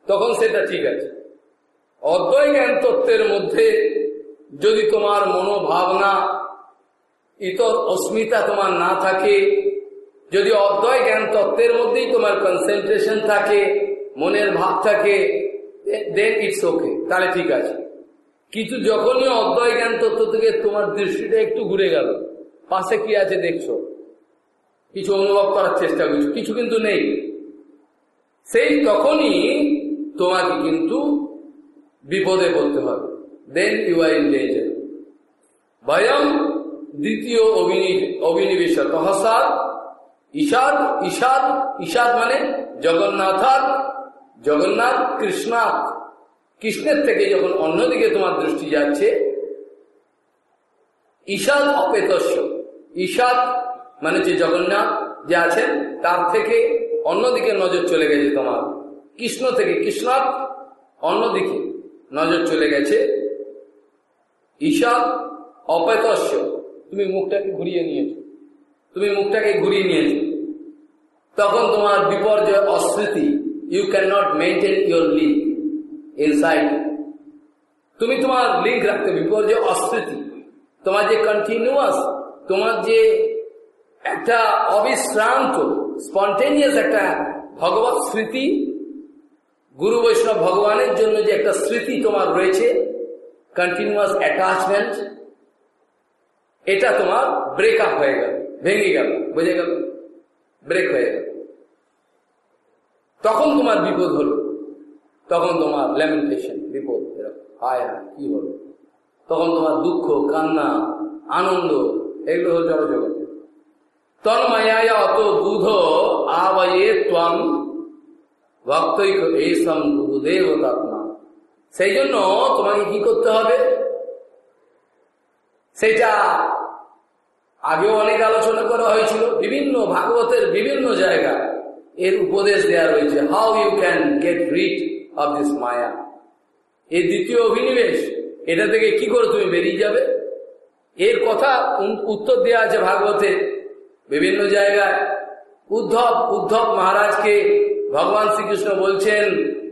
তখন সেটা ঠিক আছে। অদ্বয় জ্ঞান তত্ত্বের মধ্যে যদি তোমার মনোভাবনা, ইতর অস্মিতা তোমার না থাকে যদি অদ্বয় জ্ঞান তত্ত্বের মধ্যেই তোমার কনসেন্ট্রেশন থাকে, মনের ভাব থাকে দেন ইটস ওকে তাহলে ঠিক আছে। কিন্তু যখনই অদ্বয় জ্ঞান তত্ত্ব থেকে তোমার দৃষ্টিটা একটু ঘুরে গেল, পাশে কি আছে দেখছ? কিছু অনুভব করার চেষ্টা করছ, কিছু কিন্তু নেই। সেই তখনই তোমাকে কিন্তু বিপদে পড়তে হবে। Then you are in danger ভয়ম দ্বিতীয় অভিনিবেশ তহসাদ ঈশাদ ঈশাদ ঈশাদ মানে জগন্নাথার, জগন্নাথ, কৃষ্ণাথ। কৃষ্ণের থেকে যখন অন্যদিকে তোমার দৃষ্টি যাচ্ছে, ঈশাদ অপেতস্য। ঈশাদ মানে যে জগন্নাথ যে আছেন, তার থেকে অন্যদিকে নজর চলে গেছে তোমার। কৃষ্ণ থেকে কৃষ্ণাথ অন্যদিকে নজর চলে গেছে। ঈশাদ অপেতস্য। তুমি মুখটাকে ঘুরিয়ে নিয়েছো। তুমি মুখটাকে ঘুরিয়ে নিয়েছো। তখন তোমার বিপর্যয় অস্মৃতি you can not maintain your link inside তুমি তোমার লিঙ্ক রাখতে বিপর্যয় অস্মৃতি। তোমার যে কন্টিনিউয়াস তোমার যে একটা অবিশ্রান্ত স্পন্টেনিয়াস একটা ভগবত স্মৃতি, গুরু বৈষ্ণব ভগবানের জন্য যে একটা স্মৃতি তোমার রয়েছে কন্টিনিউয়াস অ্যাটাচমেন্ট এটা তোমার ব্রেক আপ হয়ে গেল। ভেঙে গেল, বুঝে গেল ব্রেক হয়ে গেল। তখন তোমার বিপদ হলো। তখন তোমার ল্যামেন্টেশন বিপদ হায় হায়, কি হলো? তখন তোমার দুঃখ, কান্না, আনন্দ, এগুলো হল জড়জগতে। তন্ময়ায় অত এইসম গুরুদেব তাত্মা সেই জন্য তোমাকে কি করতে হবে? সেটা আগেও অনেক আলোচনা করা হয়েছিল, বিভিন্ন ভাগবতের বিভিন্ন জায়গা এর উপদেশ দেওয়া রয়েছে how you can get rid of this maya এই দ্বিতীয় অভিনিবেশ, এটা থেকে কি করে তুমি বেরিয়ে যাবে? এর কথা উত্তর দেওয়া আছে ভাগবতে, বিভিন্ন জায়গায়। উদ্ধব উদ্ধব মহারাজকে ভগবান শ্রীকৃষ্ণ বলছেন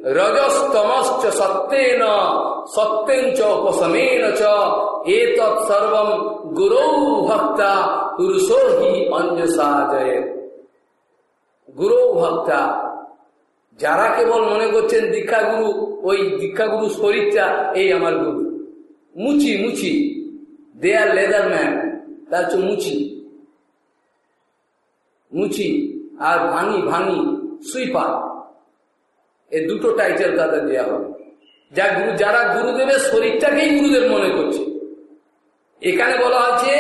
রজস্তমশ্চ সত্যেন উপশমেন চ এতৎ সর্বম গুরৌ ভক্তা পুরুষো হি অঞ্জসা জয় গুরু ভক্তা যারা কেবল মনে করছেন দীক্ষাগুরু ওই দীক্ষাগুরু শরীরটা, এই আমার গুরু। মুচি মুচি। দে আর লেদার ম্যান তার মুচি। মুচি। আর ভাঙি ভাঙি। সুইপার। এই দুটো টাইটেল তাদের দেওয়া হবে। যা গুরু, যারা গুরুদেবের শরীরটাকেই গুরুদেব মনে করছে। এখানে বলা হচ্ছে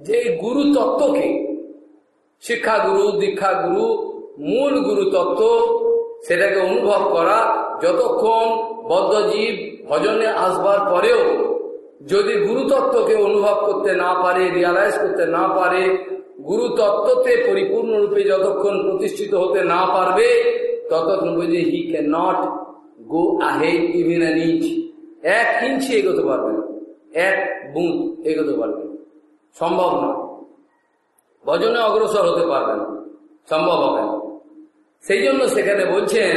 যে গুরু তত্ত্বকে শিক্ষা গুরু, দীক্ষা গুরু, মূল গুরু তত্ত্ব সেটাকে অনুভব করা যতক্ষণ বদ্ধজীব ভজনে আসবার পরেও যদি গুরুতত্ত্বকে অনুভব করতে না পারে রিয়ালাইজ করতে না পারে গুরুতত্ত্বতে পরিপূর্ণরূপে যতক্ষণ প্রতিষ্ঠিত হতে না পারবে, ততক্ষণ বুঝে হি ক্যান নট গো আহে ইভিন অ্যান ইঞ্চ এক ইঞ্চি এগোতে পারবে না। এক বুঁদ এগোতে পারবে সম্ভব নয় ভজনে অগ্রসর হতে পারবে না। সম্ভব হবে না। সেই জন্য সেখানে বলছেন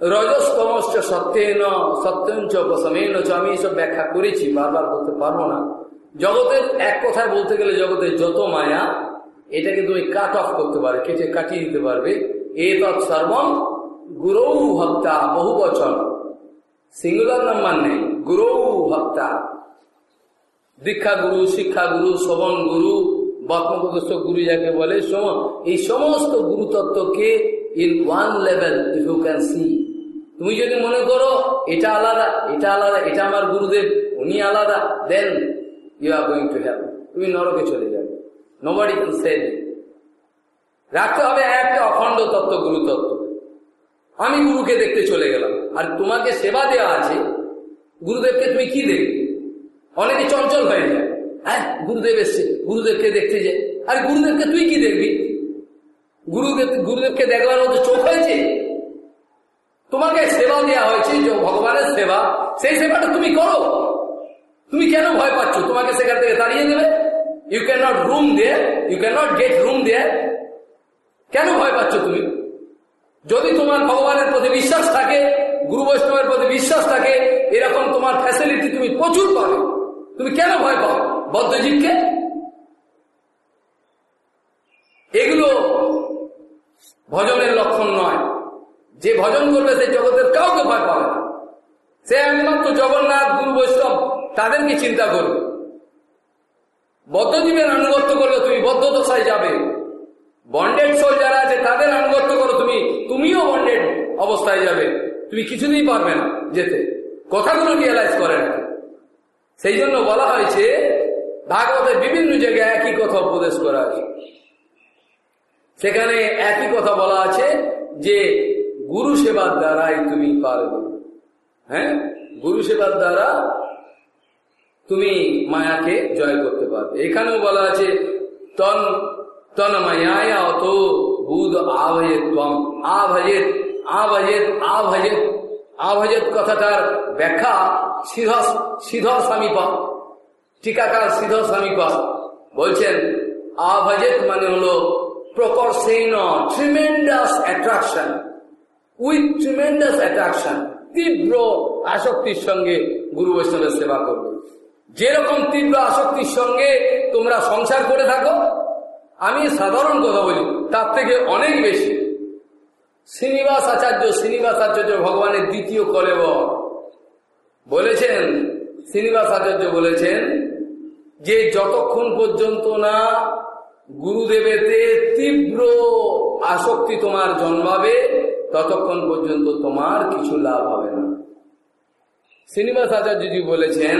রজস্তমশ্চ সত্যেন সত্যঞ্চ উপশমেন আমি এসব ব্যাখ্যা করেছি, বারবার করতে পারব না। জগতের এক কথায় বলতে গেলে জগতের যত মায়া এটাকে তুমি কাট অফ করতে পারবে কেটে কাটিয়ে দিতে পারবে। এ তৎসর্বম গুরৌ ভক্তা বহু বচন সিঙ্গুলার নাম্বার নেই, গুরৌ ভক্তা। দীক্ষা গুরু, শিক্ষা গুরু শবন গুরু বত্মপ্রদর্শ গুরু যাকে বলে এই সমস্ত গুরুতত্ত্বকে in one level if you can see তুমি যদি মনে করো, এটা আলাদা এটা আলাদা, এটা আমার গুরুদেব, উনি আলাদা then you are going to have তুমি নরকে চলে যাবে নোবডি ক্যান সে রাখতে হবে একটা অখণ্ড তত্ত্ব, গুরু তত্ত্ব। আমি গুরুকে দেখতে চলে গেলাম। আর তোমাকে সেবা দেওয়া আছে, গুরুদেবকে তুমি কি দেখবে? অনেকে চঞ্চল হয়ে যায়। হ্যাঁ গুরুদেব এসছে। গুরুদেবকে দেখতে যায় আর গুরুদেবকে তুই কি দেখবি? গুরুদেব গুরুদেবকে দেখবার মতো চোখ হয়েছে? তোমাকে সেবা দেওয়া হয়েছে ভগবানের সেবা। সেই সেবাটা তুমি করো। তুমি কেন ভয় পাচ্ছ? তোমাকে সেখান থেকে তাড়িয়ে দেবে you can not room there you can not get room there কেন ভয় পাচ্ছ তুমি? যদি তোমার ভগবানের প্রতি বিশ্বাস থাকে, গুরু বৈষ্ণবের প্রতি বিশ্বাস থাকে, এরকম তোমার ফ্যাসিলিটি তুমি প্রচুর পাবে। তুমি কেন ভয় পাও? বদ্ধজীবকে এগুলো ভজনের লক্ষণ নয়। যে ভজন করবে সেই জগতের কাউকে ভয় পাবে না। সে একমাত্র জগন্নাথ, গুরু, বৈষ্ণব, তাদেরকে চিন্তা করবে বদ্ধজীবের আনুগত্য করলে তুমি বদ্ধ দশায় যাবে। বন্ডেড সোল যারা আছে, তাদের আনুগত্য করো, তুমি, তুমিও বন্ডেড অবস্থায় যাবে। তুমি কিছুতেই পারবে না যেতে। কথাগুলো রিয়েলাইজ করে না। সেই জন্য বলা হয়েছে, ভাগবতের বিভিন্ন জায়গায় একই কথা উপদেশ করা আছে। সেখানে একই কথা বলা আছে যে, গুরু সেবার দ্বারাই তুমি পারবে। হ্যাঁ? গুরু সেবার দ্বারা তুমি মায়াকে জয় করতে পারবে। এখানেও বলা আছে, তন তন মায়ায় অত বুধ আভয়েত ত্বম আভয়েত আভয়েত আভয়েত। আভয়েত কথাটার ব্যাখ্যা সিধ সিধ স্বামীপা টিকাকার সিধ স্বামীপা বলছেন, আভয়েত মানে হলো প্রকর্ষেন tremendous attraction with tremendous attraction তীব্র আসক্তির সঙ্গে গুরু বৈষ্ণবের সেবা করবে। যেরকম তীব্র আসক্তির সঙ্গে তোমরা সংসার করে থাকো, আমি সাধারণ কথা বলি, তার থেকে অনেক বেশি। শ্রীনিবাস আচার্য শ্রীনিবাস আচার্য ভগবানের দ্বিতীয় কলেবর বলেছেন, শ্রীনিবাস আচার্য বলেছেন যে যতক্ষণ পর্যন্ত না গুরুদেবেতে তীব্র আসক্তি তোমার জন্মাবে ততক্ষণ পর্যন্ত তোমার কিছু লাভ হবে না। শ্রীনিবাস আচার্যজি বলেছেন,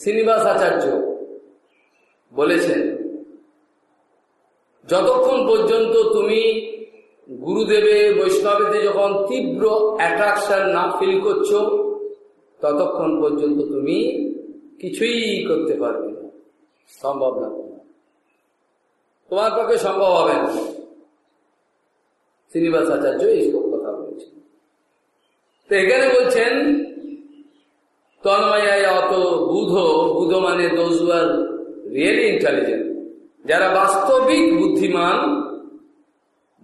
শ্রীনিবাস আচার্য বলেছেন, যতক্ষণ পর্যন্ত তুমি গুরুদেবে, বৈষ্ণবেতে যখন তীব্র অ্যাট্রাকশন না ফিল করছ, ততক্ষণ পর্যন্ত তুমি কিছুই করতে পারবে সম্ভব না। তোমার পক্ষে সম্ভব হবে না। শ্রীনিবাস আচার্য এই কথা বলছেন তো এখানে বলছেন, তন্ময়ায় অত বুধ বুধ মানে দোজ রিয়েলি ইন্টেলিজেন্ট যারা বাস্তবিক বুদ্ধিমান,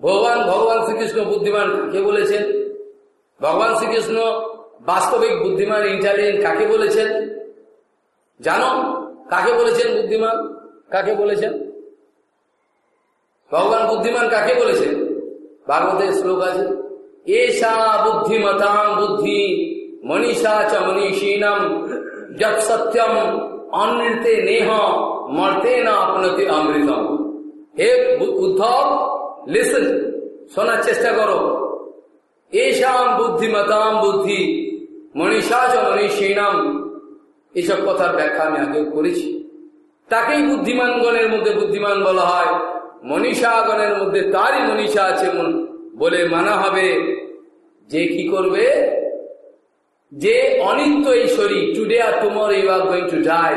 ভগবান ভগবান শ্রীকৃষ্ণ বুদ্ধিমান কাকে বলেছেন? ভগবান শ্রীকৃষ্ণ বাস্তবিক বুদ্ধিমান ইন্টেলিজেন্ট কাকে বলেছেন? জানো? কাকে বলেছেন বুদ্ধিমান? কাকে বলেছেন? ভগবান বুদ্ধিমান কাকে বলেছেন? ভাগবতের শ্লোক আছে। এসা বুদ্ধিমতাম বুদ্ধি মনীষা চ মনীষীণম যৎ সত্যম অনৃতে নেহ মর্তে না আপনতে অমৃতম হে উদ্ধব লিসন শোনার চেষ্টা করো এসাম বুদ্ধিমতাম বুদ্ধি মনীষা চ মনীষীণম এসব কথার ব্যাখ্যা আমি আগে করেছি তাকেই বুদ্ধিমানগণের মধ্যে বুদ্ধিমান বলা হয় মনীষাগণের মধ্যে তারই মনীষা আছে বলে মানা হবে, যে কি করবে? যে অনিত্য এই শরীর টুডে আর তোমার you are going to die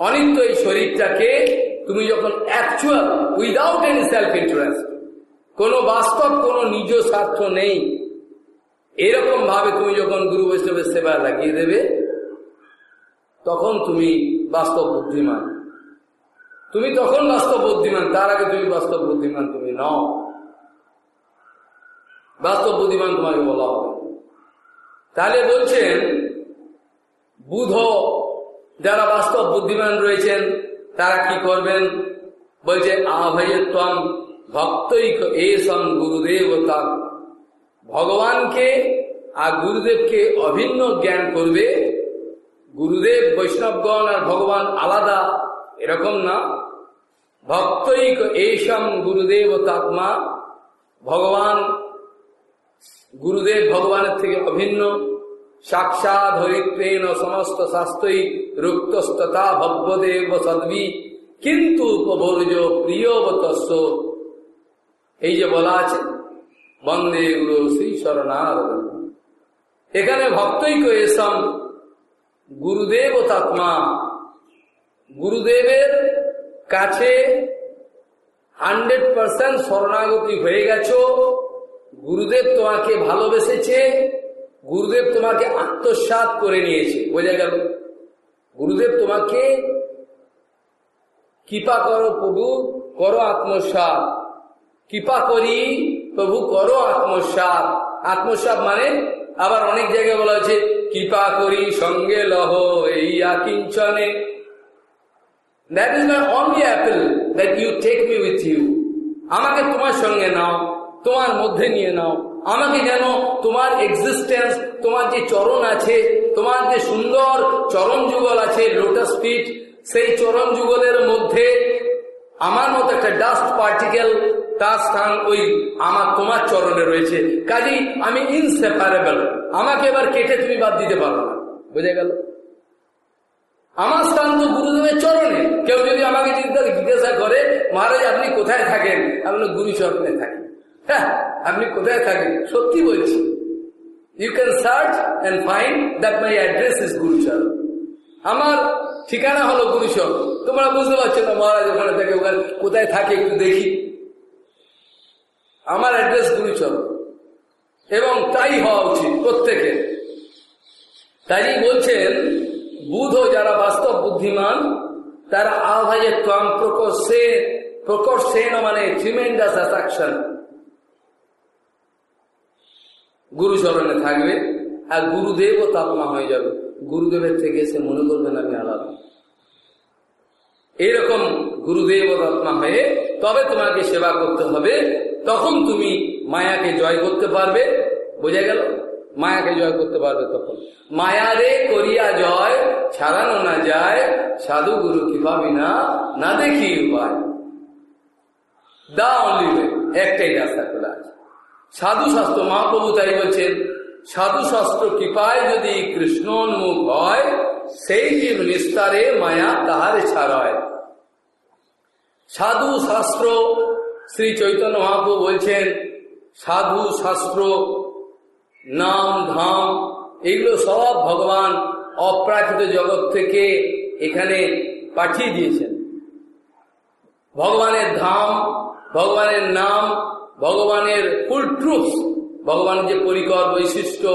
অনিত্য এই শরীরটাকে তুমি যখন actual without any self interest কোনো বাস্তব, কোনো নিজ স্বার্থ নেই, এরকম ভাবে তুমি যখন গুরু বৈষ্ণবের সেবা লাগিয়ে দেবে, তখন তুমি বাস্তব বুদ্ধিমান। তুমি তখন বাস্তব বুদ্ধিমান, তার আগে তুমি বাস্তব বুদ্ধিমান তুমি নও। বাস্তব বুদ্ধিমান তোমাকে বলা হবে। তাহলে বলছেন, বুধ যারা বাস্তব বুদ্ধিমান রয়েছেন, তারা কি করবেন? বলছে আভয়ত্বম ভক্তৈক এসম গুরুদেব ভগবানকে আর গুরুদেবকে অভিন্ন জ্ঞান করবে, গুরুদেব, বৈষ্ণবগণ আর ভগবান আলাদা, এরকম না। ভক্তৈক এইসম গুরুদেব তাত্মা ভগবান গুরুদেব ভগবানের থেকে অভিন্ন, সাক্ষাৎ হরিত্রেন সমস্ত শাস্ত্রই রুক্তস্ততা ভব্যদেব সদ্বি। কিন্তু উপভোজ প্রিয়বতস্ব এই যে বলা আছে, বন্দে গুরু শ্রী শরণার এখানে ভক্তৈক এসম, গুরুদেব তাত্মা। গুরুদেবের কাছে হান্ড্রেড পার্সেন্ট শরণাগতি হয়ে গেছো গুরুদেব তোমাকে ভালোবেসেছে, গুরুদেব তোমাকে আত্মসাত করে নিয়েছে। বোঝা গেল? গুরুদেব তোমাকে কৃপা করো প্রভু, করো আত্মসাত কৃপা করি প্রভু, করো আত্মসাত আত্মসাত মানে আবার অনেক জায়গায় বলা হয়েছে, কৃপা করি সঙ্গে লহ এই আকিঞ্চনে। That is my only appeal that you take me with you আমাকে তোমার সঙ্গে নাও। তোমার মধ্যে নিয়ে নাও। আমাকে যেন তোমার এক্সিস্টেন্স তোমার যে চরণ আছে, তোমার যে সুন্দর চরণ যুগল আছে লোটাস ফিট সেই চরণ যুগলের মধ্যে আমার মতো একটা ডাস্ট পার্টিকেল তার স্থান ওই আমার তোমার চরণে রয়েছে। কাজেই আমি ইনসেপারেবল আমাকে এবার কেটে তুমি বাদ দিতে পারো না। বুঝে গেল? আমার স্থান তো গুরুদেবের চরণে। কেউ যদি আমাকে জিজ্ঞাসা করে, মহারাজ, আপনি কোথায় থাকেন? আপনি গুরু চরণে থাকেন হ্যাঁ আপনি কোথায় থাকেন? সত্যি বলছি। You can search and find that my address is গুরুচরণ আমার ঠিকানা হলো গুরুচরণ তোমরা বুঝতে পারছ না, মহারাজ ওখানে থাকে ওখানে কোথায় থাকে একটু দেখি। আমার অ্যাড্রেস গুরুচরণ এবং তাই হওয়া উচিত প্রত্যেকে। তাই বলছেন, বুধ যারা বাস্তব বুদ্ধিমান, তারা আহ্বাজে ত্বাম প্রকর্ষে প্রকর্ষেন মানে ট্রিমেন্ডাস অ্যাট্রাকশন গুরুচরণে থাকবে, আর গুরুদেবও তাপমা হয়ে যাবে। গুরুদেবের থেকে এসে মনে করবেন আমি আলাদা। এইরকম গুরুদেব রত্না হয়ে তবে তোমাকে সেবা করতে হবে, তখন তুমি মায়াকে জয় করতে পারবে। বোঝা গেল? মায়াকে জয় করতে পারবে তখন। মায়ারে করিয়া জয়, ছাড়ানো না যায়, সাধু গুরু কৃপা না না দেখি উপায়। দা অনলি একটাই রাস্তা খোলা আছে। সাধু শাস্ত্র মহাপ্রভু তাই বলছেন সাধু শাস্ত্র কৃপায় যদি কৃষ্ণোন্মুখ হয়, সেই জীব নিস্তারে মায়া তাহারে ছাড়য় সাধু শাস্ত্র শ্রী চৈতন্য মহাপ্রভু বলছেন সাধু শাস্ত্র নাম, ধাম, এগুলো সব ভগবান অপ্রাকৃত জগৎ থেকে এখানে পাঠিয়ে দিয়েছেন। ভগবানের ধাম, ভগবানের নাম ভগবানের ফুল ট্রুথ ভগবানের যে পরিকর বৈশিষ্ট্য,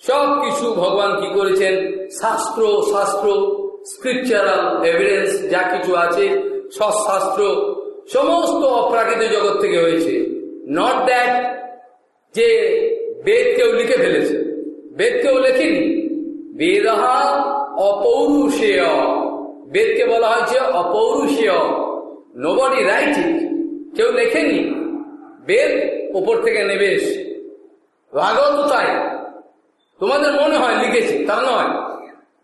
সব কিছু ভগবান কি করেছেন? শাস্ত্র শাস্ত্র স্ক্রিপচারাল এভিডেন্স যা কিছু আছে সৎশাস্ত্র সমস্ত অপ্রাকৃত জগৎ থেকে হয়েছে। নট দ্যাট যে বেদ কেউ লিখে ফেলেছে। বেদ কেউ লেখেনি। বেদহা অপৌরুষেয়। বেদকে বলা হয়েছে অপৌরুষেয়। নোবডি রাইট ইট কেউ লেখেনি। বেদ ওপর থেকে নেবে এসে। ভাগবত তাই। তোমাদের মনে হয় লিখেছে, তা নয়।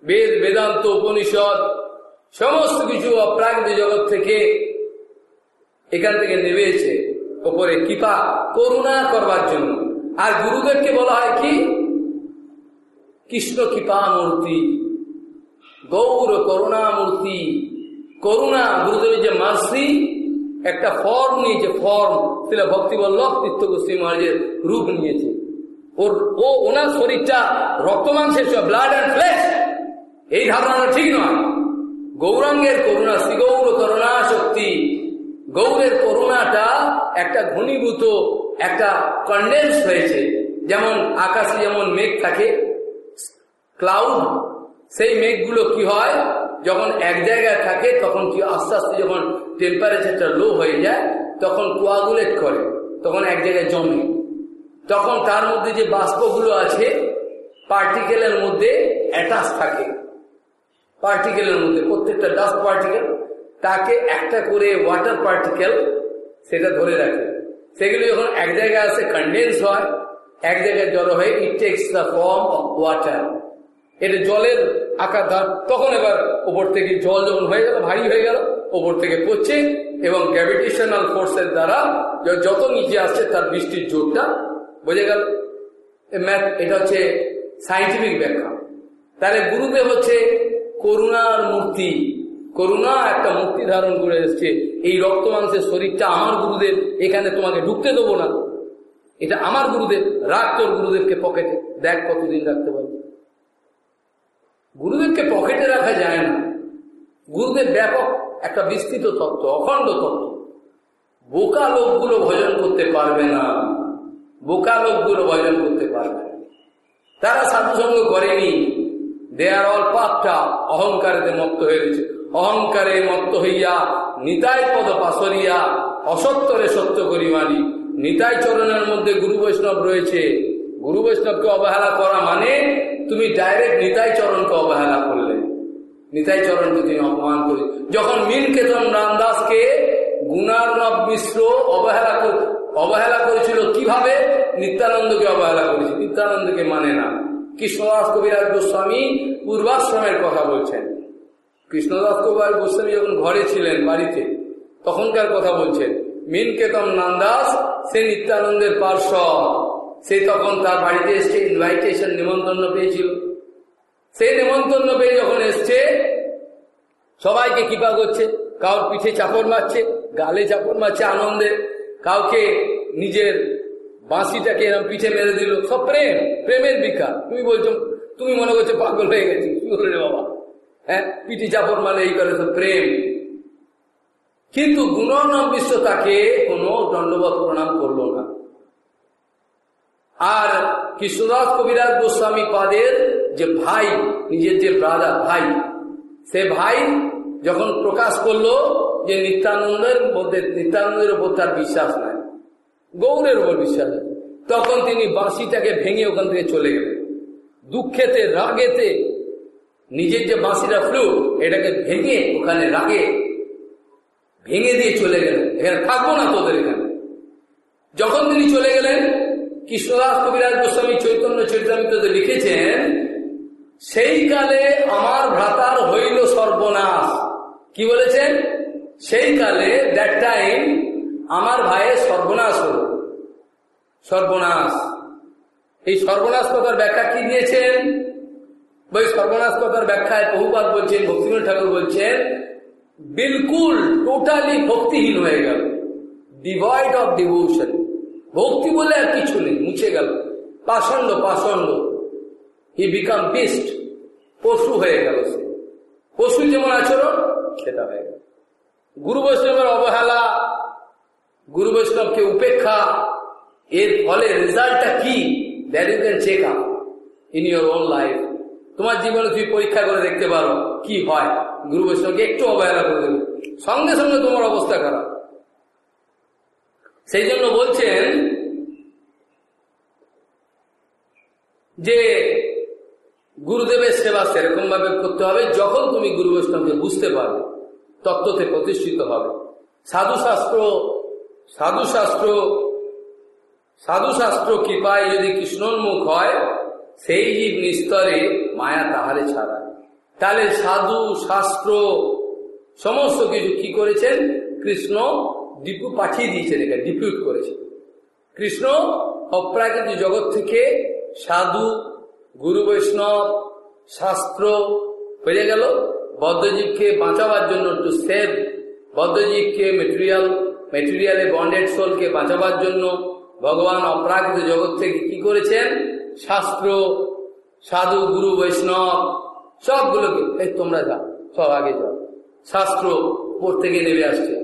বেদ, বেদান্ত, উপনিষদ, সমস্ত কিছু অপ্রাকৃত জগৎ থেকে এখান থেকে নেমেছে ওপরে কৃপা, করুণা করবার জন্য। আর গুরুদেবকে বলা হয় কি? কৃষ্ণ কৃপা মূর্তি গৌর করুণা মূর্তি করুণা, গুরুদেবের যে মার্সি একটা ফর্ম নিয়েছে ফর্ম ছিল ভক্তি বল্লভ তীর্থ গোস্বী মহারাজের রূপ নিয়েছে। ওর, ও, ওনার শরীরটা রক্ত মাংসের ব্লাড অ্যান্ড ফ্লেশ এই ধারণাটা ঠিক নয়। গৌরাঙ্গের করুণা, শ্রীগৌর করুণা শক্তি গৌরের করুণাটা একটা ঘনীভূত, একটা কন্ডেন্স হয়েছে। যেমন আকাশে যেমন মেঘ থাকে ক্লাউড সেই মেঘগুলো কি হয়? যখন এক জায়গায় থাকে, তখন কি আস্তে আস্তে যখন টেম্পারেচারটা লো হয়ে যায়, তখন কোয়াগুলেট করে, তখন এক জায়গায় জমে। তখন তার মধ্যে যে বাষ্পগুলো আছে পার্টিকেলের মধ্যে অ্যাটাচ থাকে। পার্টিকেলের মধ্যে, প্রত্যেকটা ডাস্ট পার্টিকেল তাকে একটা করে ওয়াটার পার্টিকেল সেটা ধরে রাখে। সেগুলো যখন এক জায়গায় আসে কন্ডেন্স হয়, এক জায়গায় জড়ো হয়ে it takes the form of water এটা জলের আকার ধার তখন এবার ওপর থেকে জল যখন হয়ে গেল, ভারী হয়ে গেল ওপর থেকে পড়ছে এবং গ্র্যাভিটেশনাল ফোর্সের দ্বারা যত নিচে আসছে তার বৃষ্টির জোরটা বোঝা গেল। ম্যাথ, এটা হচ্ছে সাইন্টিফিক ব্যাখ্যা। তাহলে গুরুদেব হচ্ছে করুণার মূর্তি। করুণা একটা মূর্তি ধারণ করে এসছে। এই রক্ত মাংসের শরীরটা আমার গুরুদেব, এখানে তোমাকে ঢুকতে দেবো না। এটা আমার গুরুদেব রাখ তোর গুরুদেবকে পকেটে। দেখ কতদিন রাখতে পারবে। গুরুদেবকে পকেটে রাখা যায় না। গুরুদেব ব্যাপক একটা বিস্তৃত তত্ত্ব, অখণ্ড তত্ত্ব। বোকা লোকগুলো ভজন করতে পারবে না। বোকা লোকগুলো ভজন করতে পারবে তারা সাধুসঙ্গ করেনি। দে আর অল পাপটা অহংকারেতে মত্ত হয়ে গেছে। অহংকারে মত্ত হইয়া নিতাই পদ পাশরিয়া অসত্যরে সত্য করি মানি নিতাই চরণের মধ্যে গুরু বৈষ্ণব রয়েছে। গুরু বৈষ্ণবকে অবহেলা করা মানে তুমি ডাইরেক্ট নিতাই চরণকে অবহেলা করলে। নিতাই চরণকে তুমি অপমান করি। যখন মিন কেতন রামদাসকে গুণার্ণব মিশ্র অবহেলা অবহেলা করেছিল, কীভাবে? নিত্যানন্দকে অবহেলা করেছে। নিত্যানন্দকে মানে না। কৃষ্ণদাস কবিরাজ গোস্বামী পূর্বাশ্রমের কথা বলছেন। কৃষ্ণদাস কবিরাজ গোস্বামী যখন ঘরে ছিলেন বাড়িতে, তখনকার কথা বলছেন মিন কেতন নান্দাস সে নিত্যানন্দের পার্শ্ব। সে তখন তার বাড়িতে এসছে ইনভাইটেশন নিমন্ত্রণ পেয়েছিল। সেই নিমন্ত্রণ পেয়ে যখন এসছে, সবাইকে কৃপা করছে, কাউর পিঠে চাপড় মারছে, গালে চাপড় মারছে আনন্দে, কাউকে নিজের বাঁশিটাকে এরকম পিঠে মেরে দিল। সব প্রেম, প্রেমের বিকার। তুমি বলছো, তুমি মনে করছ পাগল হয়ে গেছি, কি বলে রে বাবা? হ্যাঁ পিঠে চাপড় মারলে এই করে তো প্রেম। কিন্তু গুণর্ণম বিশ্ব তাকে কোনো দণ্ডবত প্রণাম করল না। আর কৃষ্ণদাস কবিরাজ গোস্বামী পাদের যে ভাই, নিজের যে ব্রাদার ভাই, সে ভাই যখন প্রকাশ করল যে নিত্যানন্দের মধ্যে, নিত্যানন্দের উপর তার বিশ্বাস নাই, গৌরের উপর বিশ্বাস তখন তিনি বাঁশিটাকে ভেঙে ওখান থেকে চলে গেলেন। দুঃখেতে, রাগেতে নিজের যে বাঁশিটা ফ্লু এটাকে ভেঙে ওখানে রাগে ভেঙে দিয়ে চলে গেলেন। এখানে থাকব না তোদের এখানে। যখন তিনি চলে গেলেন কৃষ্ণদাস কবিরাজ গোস্বামী চৈতন্য চরিতামিত্রতে লিখেছেন, সেই কালে আমার ভ্রাতার হইল সর্বনাশ। কি বলেছেন? সেই কালে দ্যাট টাইম আমার ভাইয়ের সর্বনাশ হল। সর্বনাশ। এই সর্বনাশ কথার ব্যাখ্যা কি দিয়েছেন? ওই সর্বনাশ কথার ব্যাখ্যায় বহুবার বলছেন ভক্তিময় ঠাকুর বলছেন, বিলকুল টোটালি ভক্তিহীন হয়ে গেল। ডিভয়েড অফ ডিভোশন ভক্তি বলে আর কিছু নেই, মুছে গেল। পাষণ্ড পাষণ্ড। হি বিকাম বিস্ট পশু হয়ে গেল সে। পশু যেমন আচরণ, সেটা হয়ে গেল। গুরু বৈষ্ণবের অবহেলা, গুরু বৈষ্ণবকে উপেক্ষা, এর ফলে রেজাল্টটা কি? That you can check up in your own life তোমার জীবনে তুমি পরীক্ষা করে দেখতে পারো কি হয়। গুরু বৈষ্ণবকে একটু অবহেলা করে দেবে। সঙ্গে সঙ্গে তোমার অবস্থা খারাপ। সেই জন্য বলছেন যে গুরুদেবের সেবা সেরকম ভাবে করতে হবে, যখন তুমি গুরু বৈষ্ণবকে বুঝতে পারবে তত্ত্বতে প্রতিষ্ঠিত হবে। সাধুশাস্ত্র সাধুশাস্ত্র সাধুশাস্ত্র কৃপায় যদি কৃষ্ণোন্মুখ হয়, সেই জীব নিস্তরে মায়া তাহারে ছাড়া। তাহলে সাধু শাস্ত্র সমস্ত কিছু কি করেছেন? কৃষ্ণ ডিপু পাঠিয়ে দিয়েছে এখানে ডিপিউট করেছে। কৃষ্ণ অপ্রাকৃত জগৎ থেকে সাধু, গুরু বৈষ্ণব, শাস্ত্র হয়ে গেল। বদ্ধজীবকে বাঁচাবার জন্য টু সেভ, বদ্ধজীবকে মেটেরিয়াল মেটেরিয়ালে বন্ডেড সোলকে বাঁচাবার জন্য ভগবান অপ্রাকৃত জগৎ থেকে কি করেছেন? শাস্ত্র, সাধু, গুরু, বৈষ্ণব, সবগুলোকে, এই তোমরা যাও, সব আগে যাও। শাস্ত্র উপর থেকে নেমে আসছে।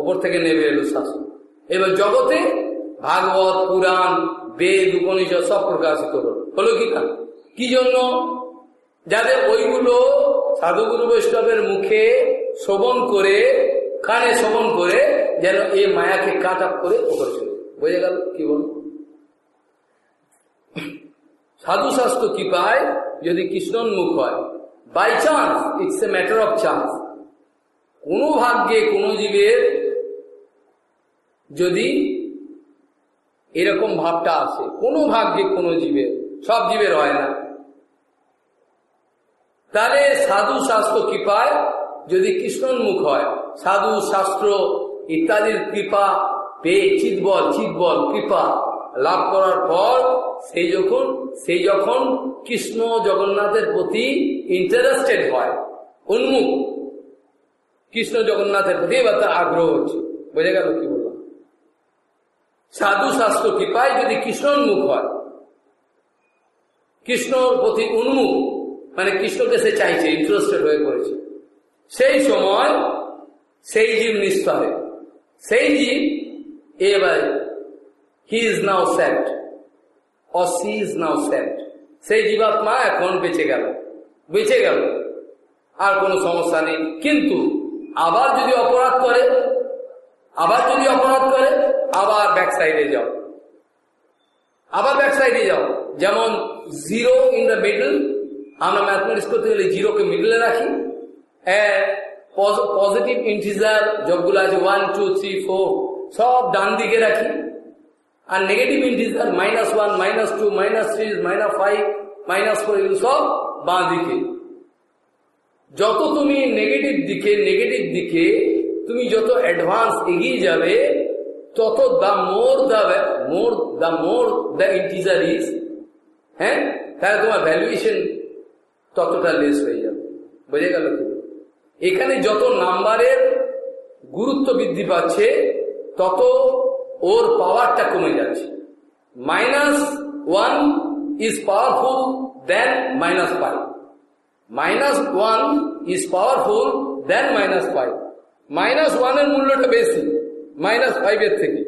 ওপর থেকে নেমে এলো শাস্ত্র এবার জগতে ভাগবত, পুরাণ, বেদ, উপনিষদ সব প্রকাশিত হলো। হলো কি না? কি জন্য? যাদের ওইগুলো সাধুগুরু বৈষ্ণবের মুখে শোভন করে, কানে শোভন করে, যেন এই মায়াকে কাট আপ করে ওপরে চলে বোঝা গেল কি বল সাধু শাস্ত্র কৃপায় যদি কৃষ্ণন্মুখ হয় by chance it's a matter of chance কোনো ভাগ্যে, কোনো জীবের যদি এরকম ভাবটা আসে, কোনো ভাগ্যে কোনো জীবের সব জীবের হয় না। তাহলে সাধু শাস্ত্র কৃপায় যদি কৃষ্ণন্মুখ হয়, সাধু শাস্ত্র ইত্যাদির কৃপা পেয়ে চিৎবল চিৎবল কৃপা লাভ করার পর সেই যখন সেই যখন কৃষ্ণ জগন্নাথের প্রতি ইন্টারেস্টেড হয়, উন্মুখ, কৃষ্ণ জগন্নাথের প্রতি এবার তার আগ্রহ হচ্ছে। বোঝা গেল কি বললাম সাধু শাস্ত্র কৃপায় যদি কৃষ্ণোন্মুখ হয়, কৃষ্ণর প্রতি উন্মুখ মানে কৃষ্ণকে সে চাইছে ইন্টারেস্টেড হয়ে পড়েছে, সেই সময় সেই জীব নিস্তরে সেই জীব, এবার he is now SAT or is now স্যাট সেই জীবাত্মা এখন বেঁচে গেল বেঁচে গেল, আর কোনো সমস্যা নেই। কিন্তু আবার যদি অপরাধ করে আবার যদি অপরাধ করে, আবার ব্যাক সাইডে যাও। আবার ব্যাক সাইডে যাও। যেমন জিরো ইন দ্য মিডল আমরা ম্যাথমেটিক্স করতে গেলে জিরোকে মিডলে রাখি। পজিটিভ ইন্টিজার যতগুলো আছে ওয়ান টু থ্রি ফোর সব ডান দিকে রাখি। আর negative integer minus one minus two minus three minus five minus four এগুলো সব বাঁ দিকে। যত তুমি নেগেটিভ দিকে নেগেটিভ দিকে তুমি যত অ্যাডভান্স এগিয়ে যাবে, তত the more the more the more the integer is হ্যাঁ? তাহলে তোমার ভ্যালুয়েশন ততটা লেস হয়ে যাবে। বোঝা গেল কি এখানে যত নাম্বারের গুরুত্ব বৃদ্ধি পাচ্ছে, তত ওর পাওয়ারটা কমে যাচ্ছে। Minus one is powerful then minus five minus one is powerful then minus five minus ওয়ানের মূল্যটা বেশি, মাইনাস ফাইভের থেকে।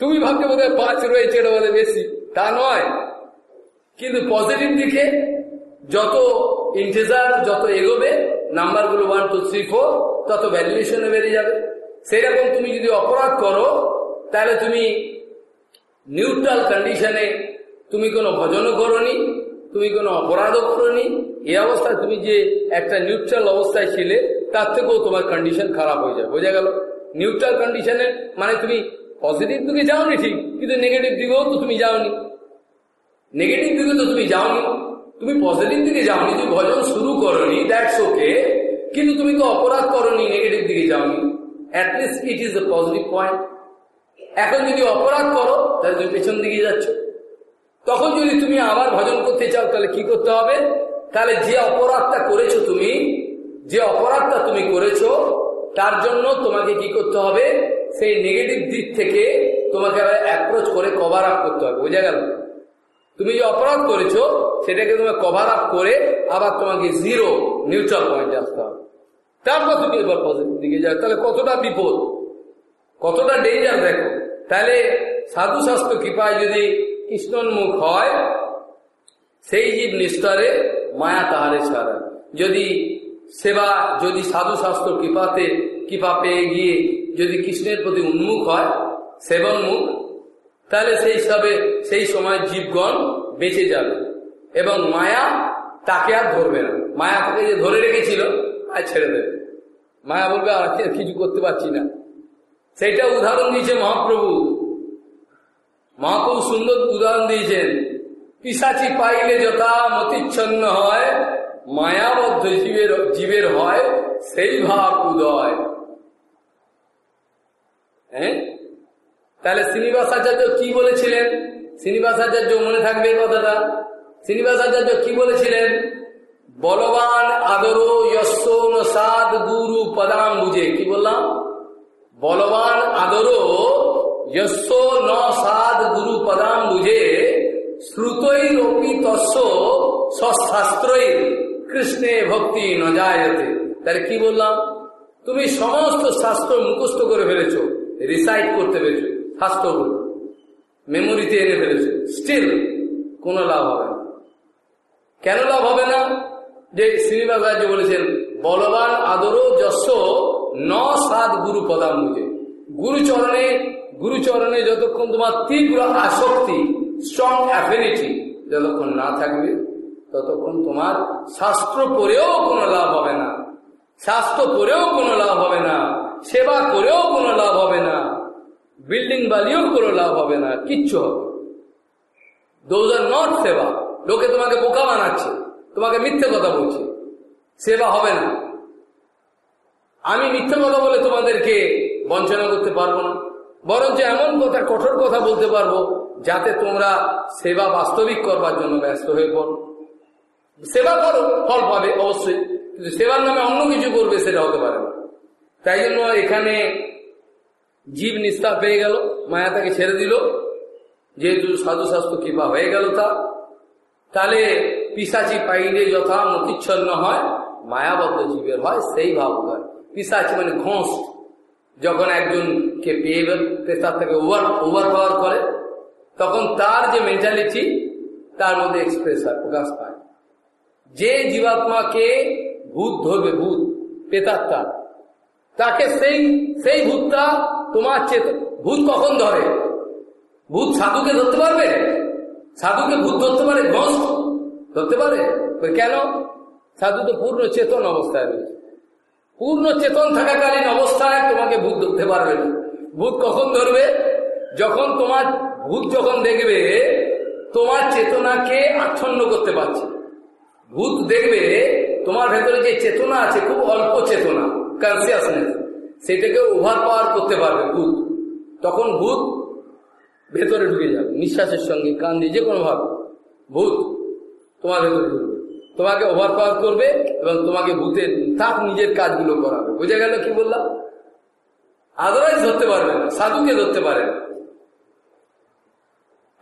তুমি ভাবতে বোধ পাঁচ রয়েছে এটা বোধ বেশি, তা নয়। কিন্তু পজিটিভ দিকে যত ইন্টেজার যত এগোবে নাম্বারগুলো ওয়ান টু থ্রি ফোর তত ভ্যালুয়েশনে বেড়ে যাবে। সেরকম তুমি যদি অপরাধ করো, তাহলে তুমি নিউট্রাল কন্ডিশনে তুমি কোনো ভজনও করনি, তুমি কোনো অপরাধও করনি। এই অবস্থায় তুমি যে একটা নিউট্রাল অবস্থায় ছিলে তার থেকেও তোমার কন্ডিশন খারাপ হয়ে যায়। বোঝা গেল? নিউট্রাল কন্ডিশনে মানে তুমি পজিটিভ দিকে যাওনি ঠিক, কিন্তু নেগেটিভ দিকেও তো তুমি যাওনি। নেগেটিভ দিকে তো তুমি যাওনি। তুমি পজিটিভ দিকে যাওনি, তুমি ভজন শুরু করনি দ্যাটস ওকে কিন্তু তুমি তো অপরাধ করনি নেগেটিভ দিকে যাওনি। At least it is a positive point এখন যদি অপরাধ করো, তাহলে তুমি পেছন দিকে যাচ্ছ। তখন যদি তুমি আবার ভজন করতে চাও, তাহলে কি করতে হবে? তাহলে যে অপরাধটা করেছ তুমি যে অপরাধটা তুমি করেছ, তার জন্য তোমাকে কি করতে হবে? সেই নেগেটিভ দিক থেকে তোমাকে অ্যাপ্রোচ করে কভার আপ করতে হবে। বোঝা গেল? তুমি যে অপরাধ করেছ, সেটাকে তোমাকে কভার আপ করে আবার তোমাকে জিরো নিউট্রাল পয়েন্টে আসতে হবে। তারপর তুমি এবার পজিটিভ দিকে যাও। তাহলে কতটা বিপদ? কতটা ডেঞ্জার দেখো? তাহলে সাধু স্বাস্থ্য কৃপায় যদি কৃষ্ণন্মুখ হয়, সেই জীব নিস্তরে মায়া তাহারে ছাড়া যদি সেবা যদি সাধু শাস্ত্র কৃপাতে, কৃপা পেয়ে গিয়ে যদি কৃষ্ণের প্রতি উন্মুখ হয় সেবনমুখ তাহলে সেই হিসাবে সেই সময় জীবগণ বেঁচে যাবে। এবং মায়া তাকে আর ধরবে না। মায়া তাকে যে ধরে রেখেছিল আর ছেড়ে দেবে। মায়া বলবে, আর কিছু করতে পারছি না। সেইটা উদাহরণ দিয়েছে মহাপ্রভু। মহাপ্রভু সুন্দর উদাহরণ দিয়েছেন, পিসাচি পাইলে যথা মতিচ্ছন্ন হয় মায়াবদ্ধ জীবের জীবের হয়, সেই ভাব উদয় হ্যাঁ? তাহলে শ্রীনিবাস আচার্য কি বলেছিলেন? শ্রীনিবাস আচার্য মনে থাকবে কথাটা। শ্রীনিবাস আচার্য কি বলেছিলেন? বলবান আদর সাদ গুরু পদাম বুঝে। কি বললাম? বলবান আদর ন সাদ গুরু পদাম বুঝে শ্রুতই রপি তস্য সশাস্ত্রই কৃষ্ণে ভক্তি ন যায়তে। তাহলে কি বললাম? তুমি সমস্ত শাস্ত্র মুখস্থ করে ফেলেছো রিসাইট করতে পেরেছ শাস্ত্রগুলো মেমোরিতে এনে ফেলেছো। স্টিল কোনো লাভ হবে না। কেন লাভ হবে না? যে শ্রীনিবাস রাজ্য বলেছেন, বলবান আদরও যশ ন সাত গুরু পদাম বুঝে গুরুচরণে গুরুচরণে যতক্ষণ তোমার তীব্র আসক্তি স্ট্রং অ্যাফিনিটি যতক্ষণ না থাকবে ততক্ষণ তোমার শাস্ত্র পড়েও কোনো লাভ হবে না। শাস্ত্র পড়েও কোনো লাভ হবে না। সেবা করেও কোনো লাভ হবে না। বিল্ডিং বালিও কোনো লাভ হবে না। কিচ্ছু হবে দোজ আর নট সেবা। লোকে তোমাকে বোকা বানাচ্ছে। তোমাকে মিথ্যে কথা বলছে। সেবা হবে না। আমি মিথ্যে কথা বলে তোমাদেরকে বঞ্চনা করতে পারব না। বরঞ্চ এমন কথা, কঠোর কথা বলতে পারব, যাতে তোমরা সেবা বাস্তবিক করবার জন্য ব্যস্ত হয়ে পড়ো। সেবা করো, ফল পাবে, অবশ্যই। কিন্তু সেবার নামে অন্য কিছু করবে, সেটা হতে পারে তাই জন্য এখানে জীব নিস্তার পেয়ে গেল, মায়া তাকে ছেড়ে দিল। যেহেতু সাধু স্বাস্থ্য কৃপা হয়ে গেল তা, তাহলে পিসাচি পাইলে যথা মতিচ্ছন্ন হয়, মায়াবদ্ধ জীবের হয়, সেই ভাব হয়। পিসাচি মানে ঘোষ। যখন একজনকে পেয়ে তার থেকে ওভার ওভার পাওয়ার করে, তখন তার যে মেন্টালিটি তার মধ্যে এক্সপ্রেস হয় প্রকাশ পায়। যে জীবাত্মাকে ভূত ধরবে, ভূত পেতাত্মা তাকে সেই সেই ভূতটা তোমার চেত ভূত কখন ধরে? ভূত সাধুকে ধরতে পারবে? সাধুকে ভূত ধরতে পারে? গস্ত ধরতে পারে? কেন? সাধু তো পূর্ণ চেতন অবস্থায় রয়েছে। পূর্ণ চেতন থাকাকালীন অবস্থায় তোমাকে ভূত ধরতে পারবে না। ভূত কখন ধরবে? যখন তোমার, ভূত যখন দেখবে, তোমার চেতনাকে আচ্ছন্ন করতে পারছে। ভূত দেখবে তোমার ভেতরে যে চেতনা আছে, খুব অল্প চেতনা কনসিয়াসনেস সেটাকে ওভার পাওয়ার করতে পারবে ভূত। তখন ভূত ভেতরে ঢুকে যাবে, নিঃশ্বাসের সঙ্গে, কান দিয়ে, যে কোনো ভাবে। ভূত তোমার ভেতরে ঢুকবে তোমাকে ওভার পাওয়ার করবে এবং তোমাকে ভূতের তার নিজের কাজগুলো করাবে। বুঝে গেল কি বললাম? আদারাইজ ধরতে পারবে না, সাধুকে ধরতে পারে না।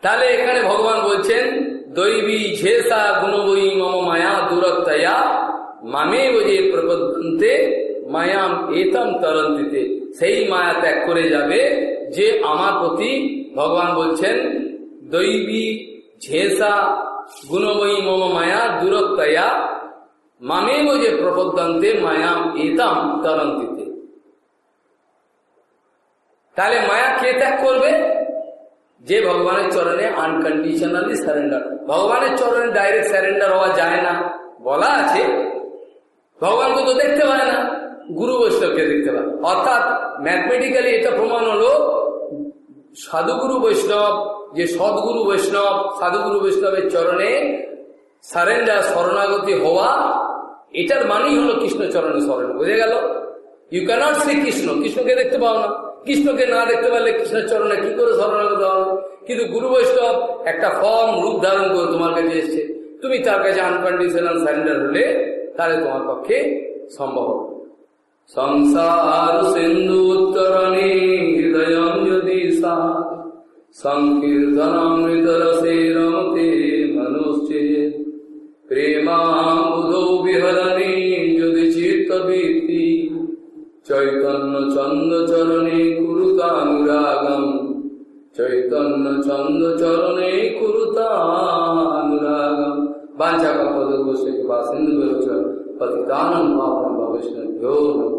তাহলে এখানে ভগবান বলছেন, দৈবী ঝেসা গুণবই মম মায়া দূরত্বয়া মামে যে প্রবদ্ধন্তে মায়াম এতম তরন্তিতে। সেই মায়া ত্যাগ করে যাবে যে আমার প্রতি ভগবান বলছেন, দৈবী ঝেসা গুণময়ী মম মায়া দূরত্বয়া মামেব যে প্রবদ্ধন্তে মায়াম এতম তরন্তিতে। তাহলে মায়া কে ত্যাগ করবে? যে ভগবানের চরণে আনকন্ডিশনালি সারেন্ডার ভগবানের চরণে ডাইরেক্ট সারেন্ডার হওয়া যায় না। বলা আছে ভগবানকে তো দেখতে পায় না, গুরু বৈষ্ণবকে দেখতে পায়। অর্থাৎ ম্যাথমেটিক্যালি এটা প্রমাণ হলো, সাধুগুরু বৈষ্ণব, যে সদ্গুরু বৈষ্ণব, সাধুগুরু বৈষ্ণবের চরণে সারেন্ডার শরণাগতি হওয়া, এটার মানেই হলো কৃষ্ণ চরণে শরণ বুঝে গেল? ইউ ক্যানট সি কৃষ্ণ, কৃষ্ণকে দেখতে পাও না। কৃষ্ণকে না দেখতে পারলে কৃষ্ণের চরণে কি করে শরণাগত হবে? কিন্তু গুরু বৈষ্ণব একটা ফর্ম রূপ ধারণ করে তোমার কাছে এসছে। তুমি তার কাছে আনকন্ডিশনাল সারেন্ডার হলে তাহলে তোমার পক্ষে সম্ভব সংসার সিন্ধু উত্তরণে হৃদয় যদি সংকীর্তনামৃত রসে রমতে মনুষ্যেদ প্রেমাবুধৌ বিহরণে চৈতন্য চন্দ্র চরণে কুরুতানুরাগম। চৈতন্য চন্দ্র চরণে কুরুতানুরাগম। বাঞ্ছা কপদ বসে বা সিন্ধু বেরোচ পতিতানম ভবিষ্ণভ্যো নমঃ।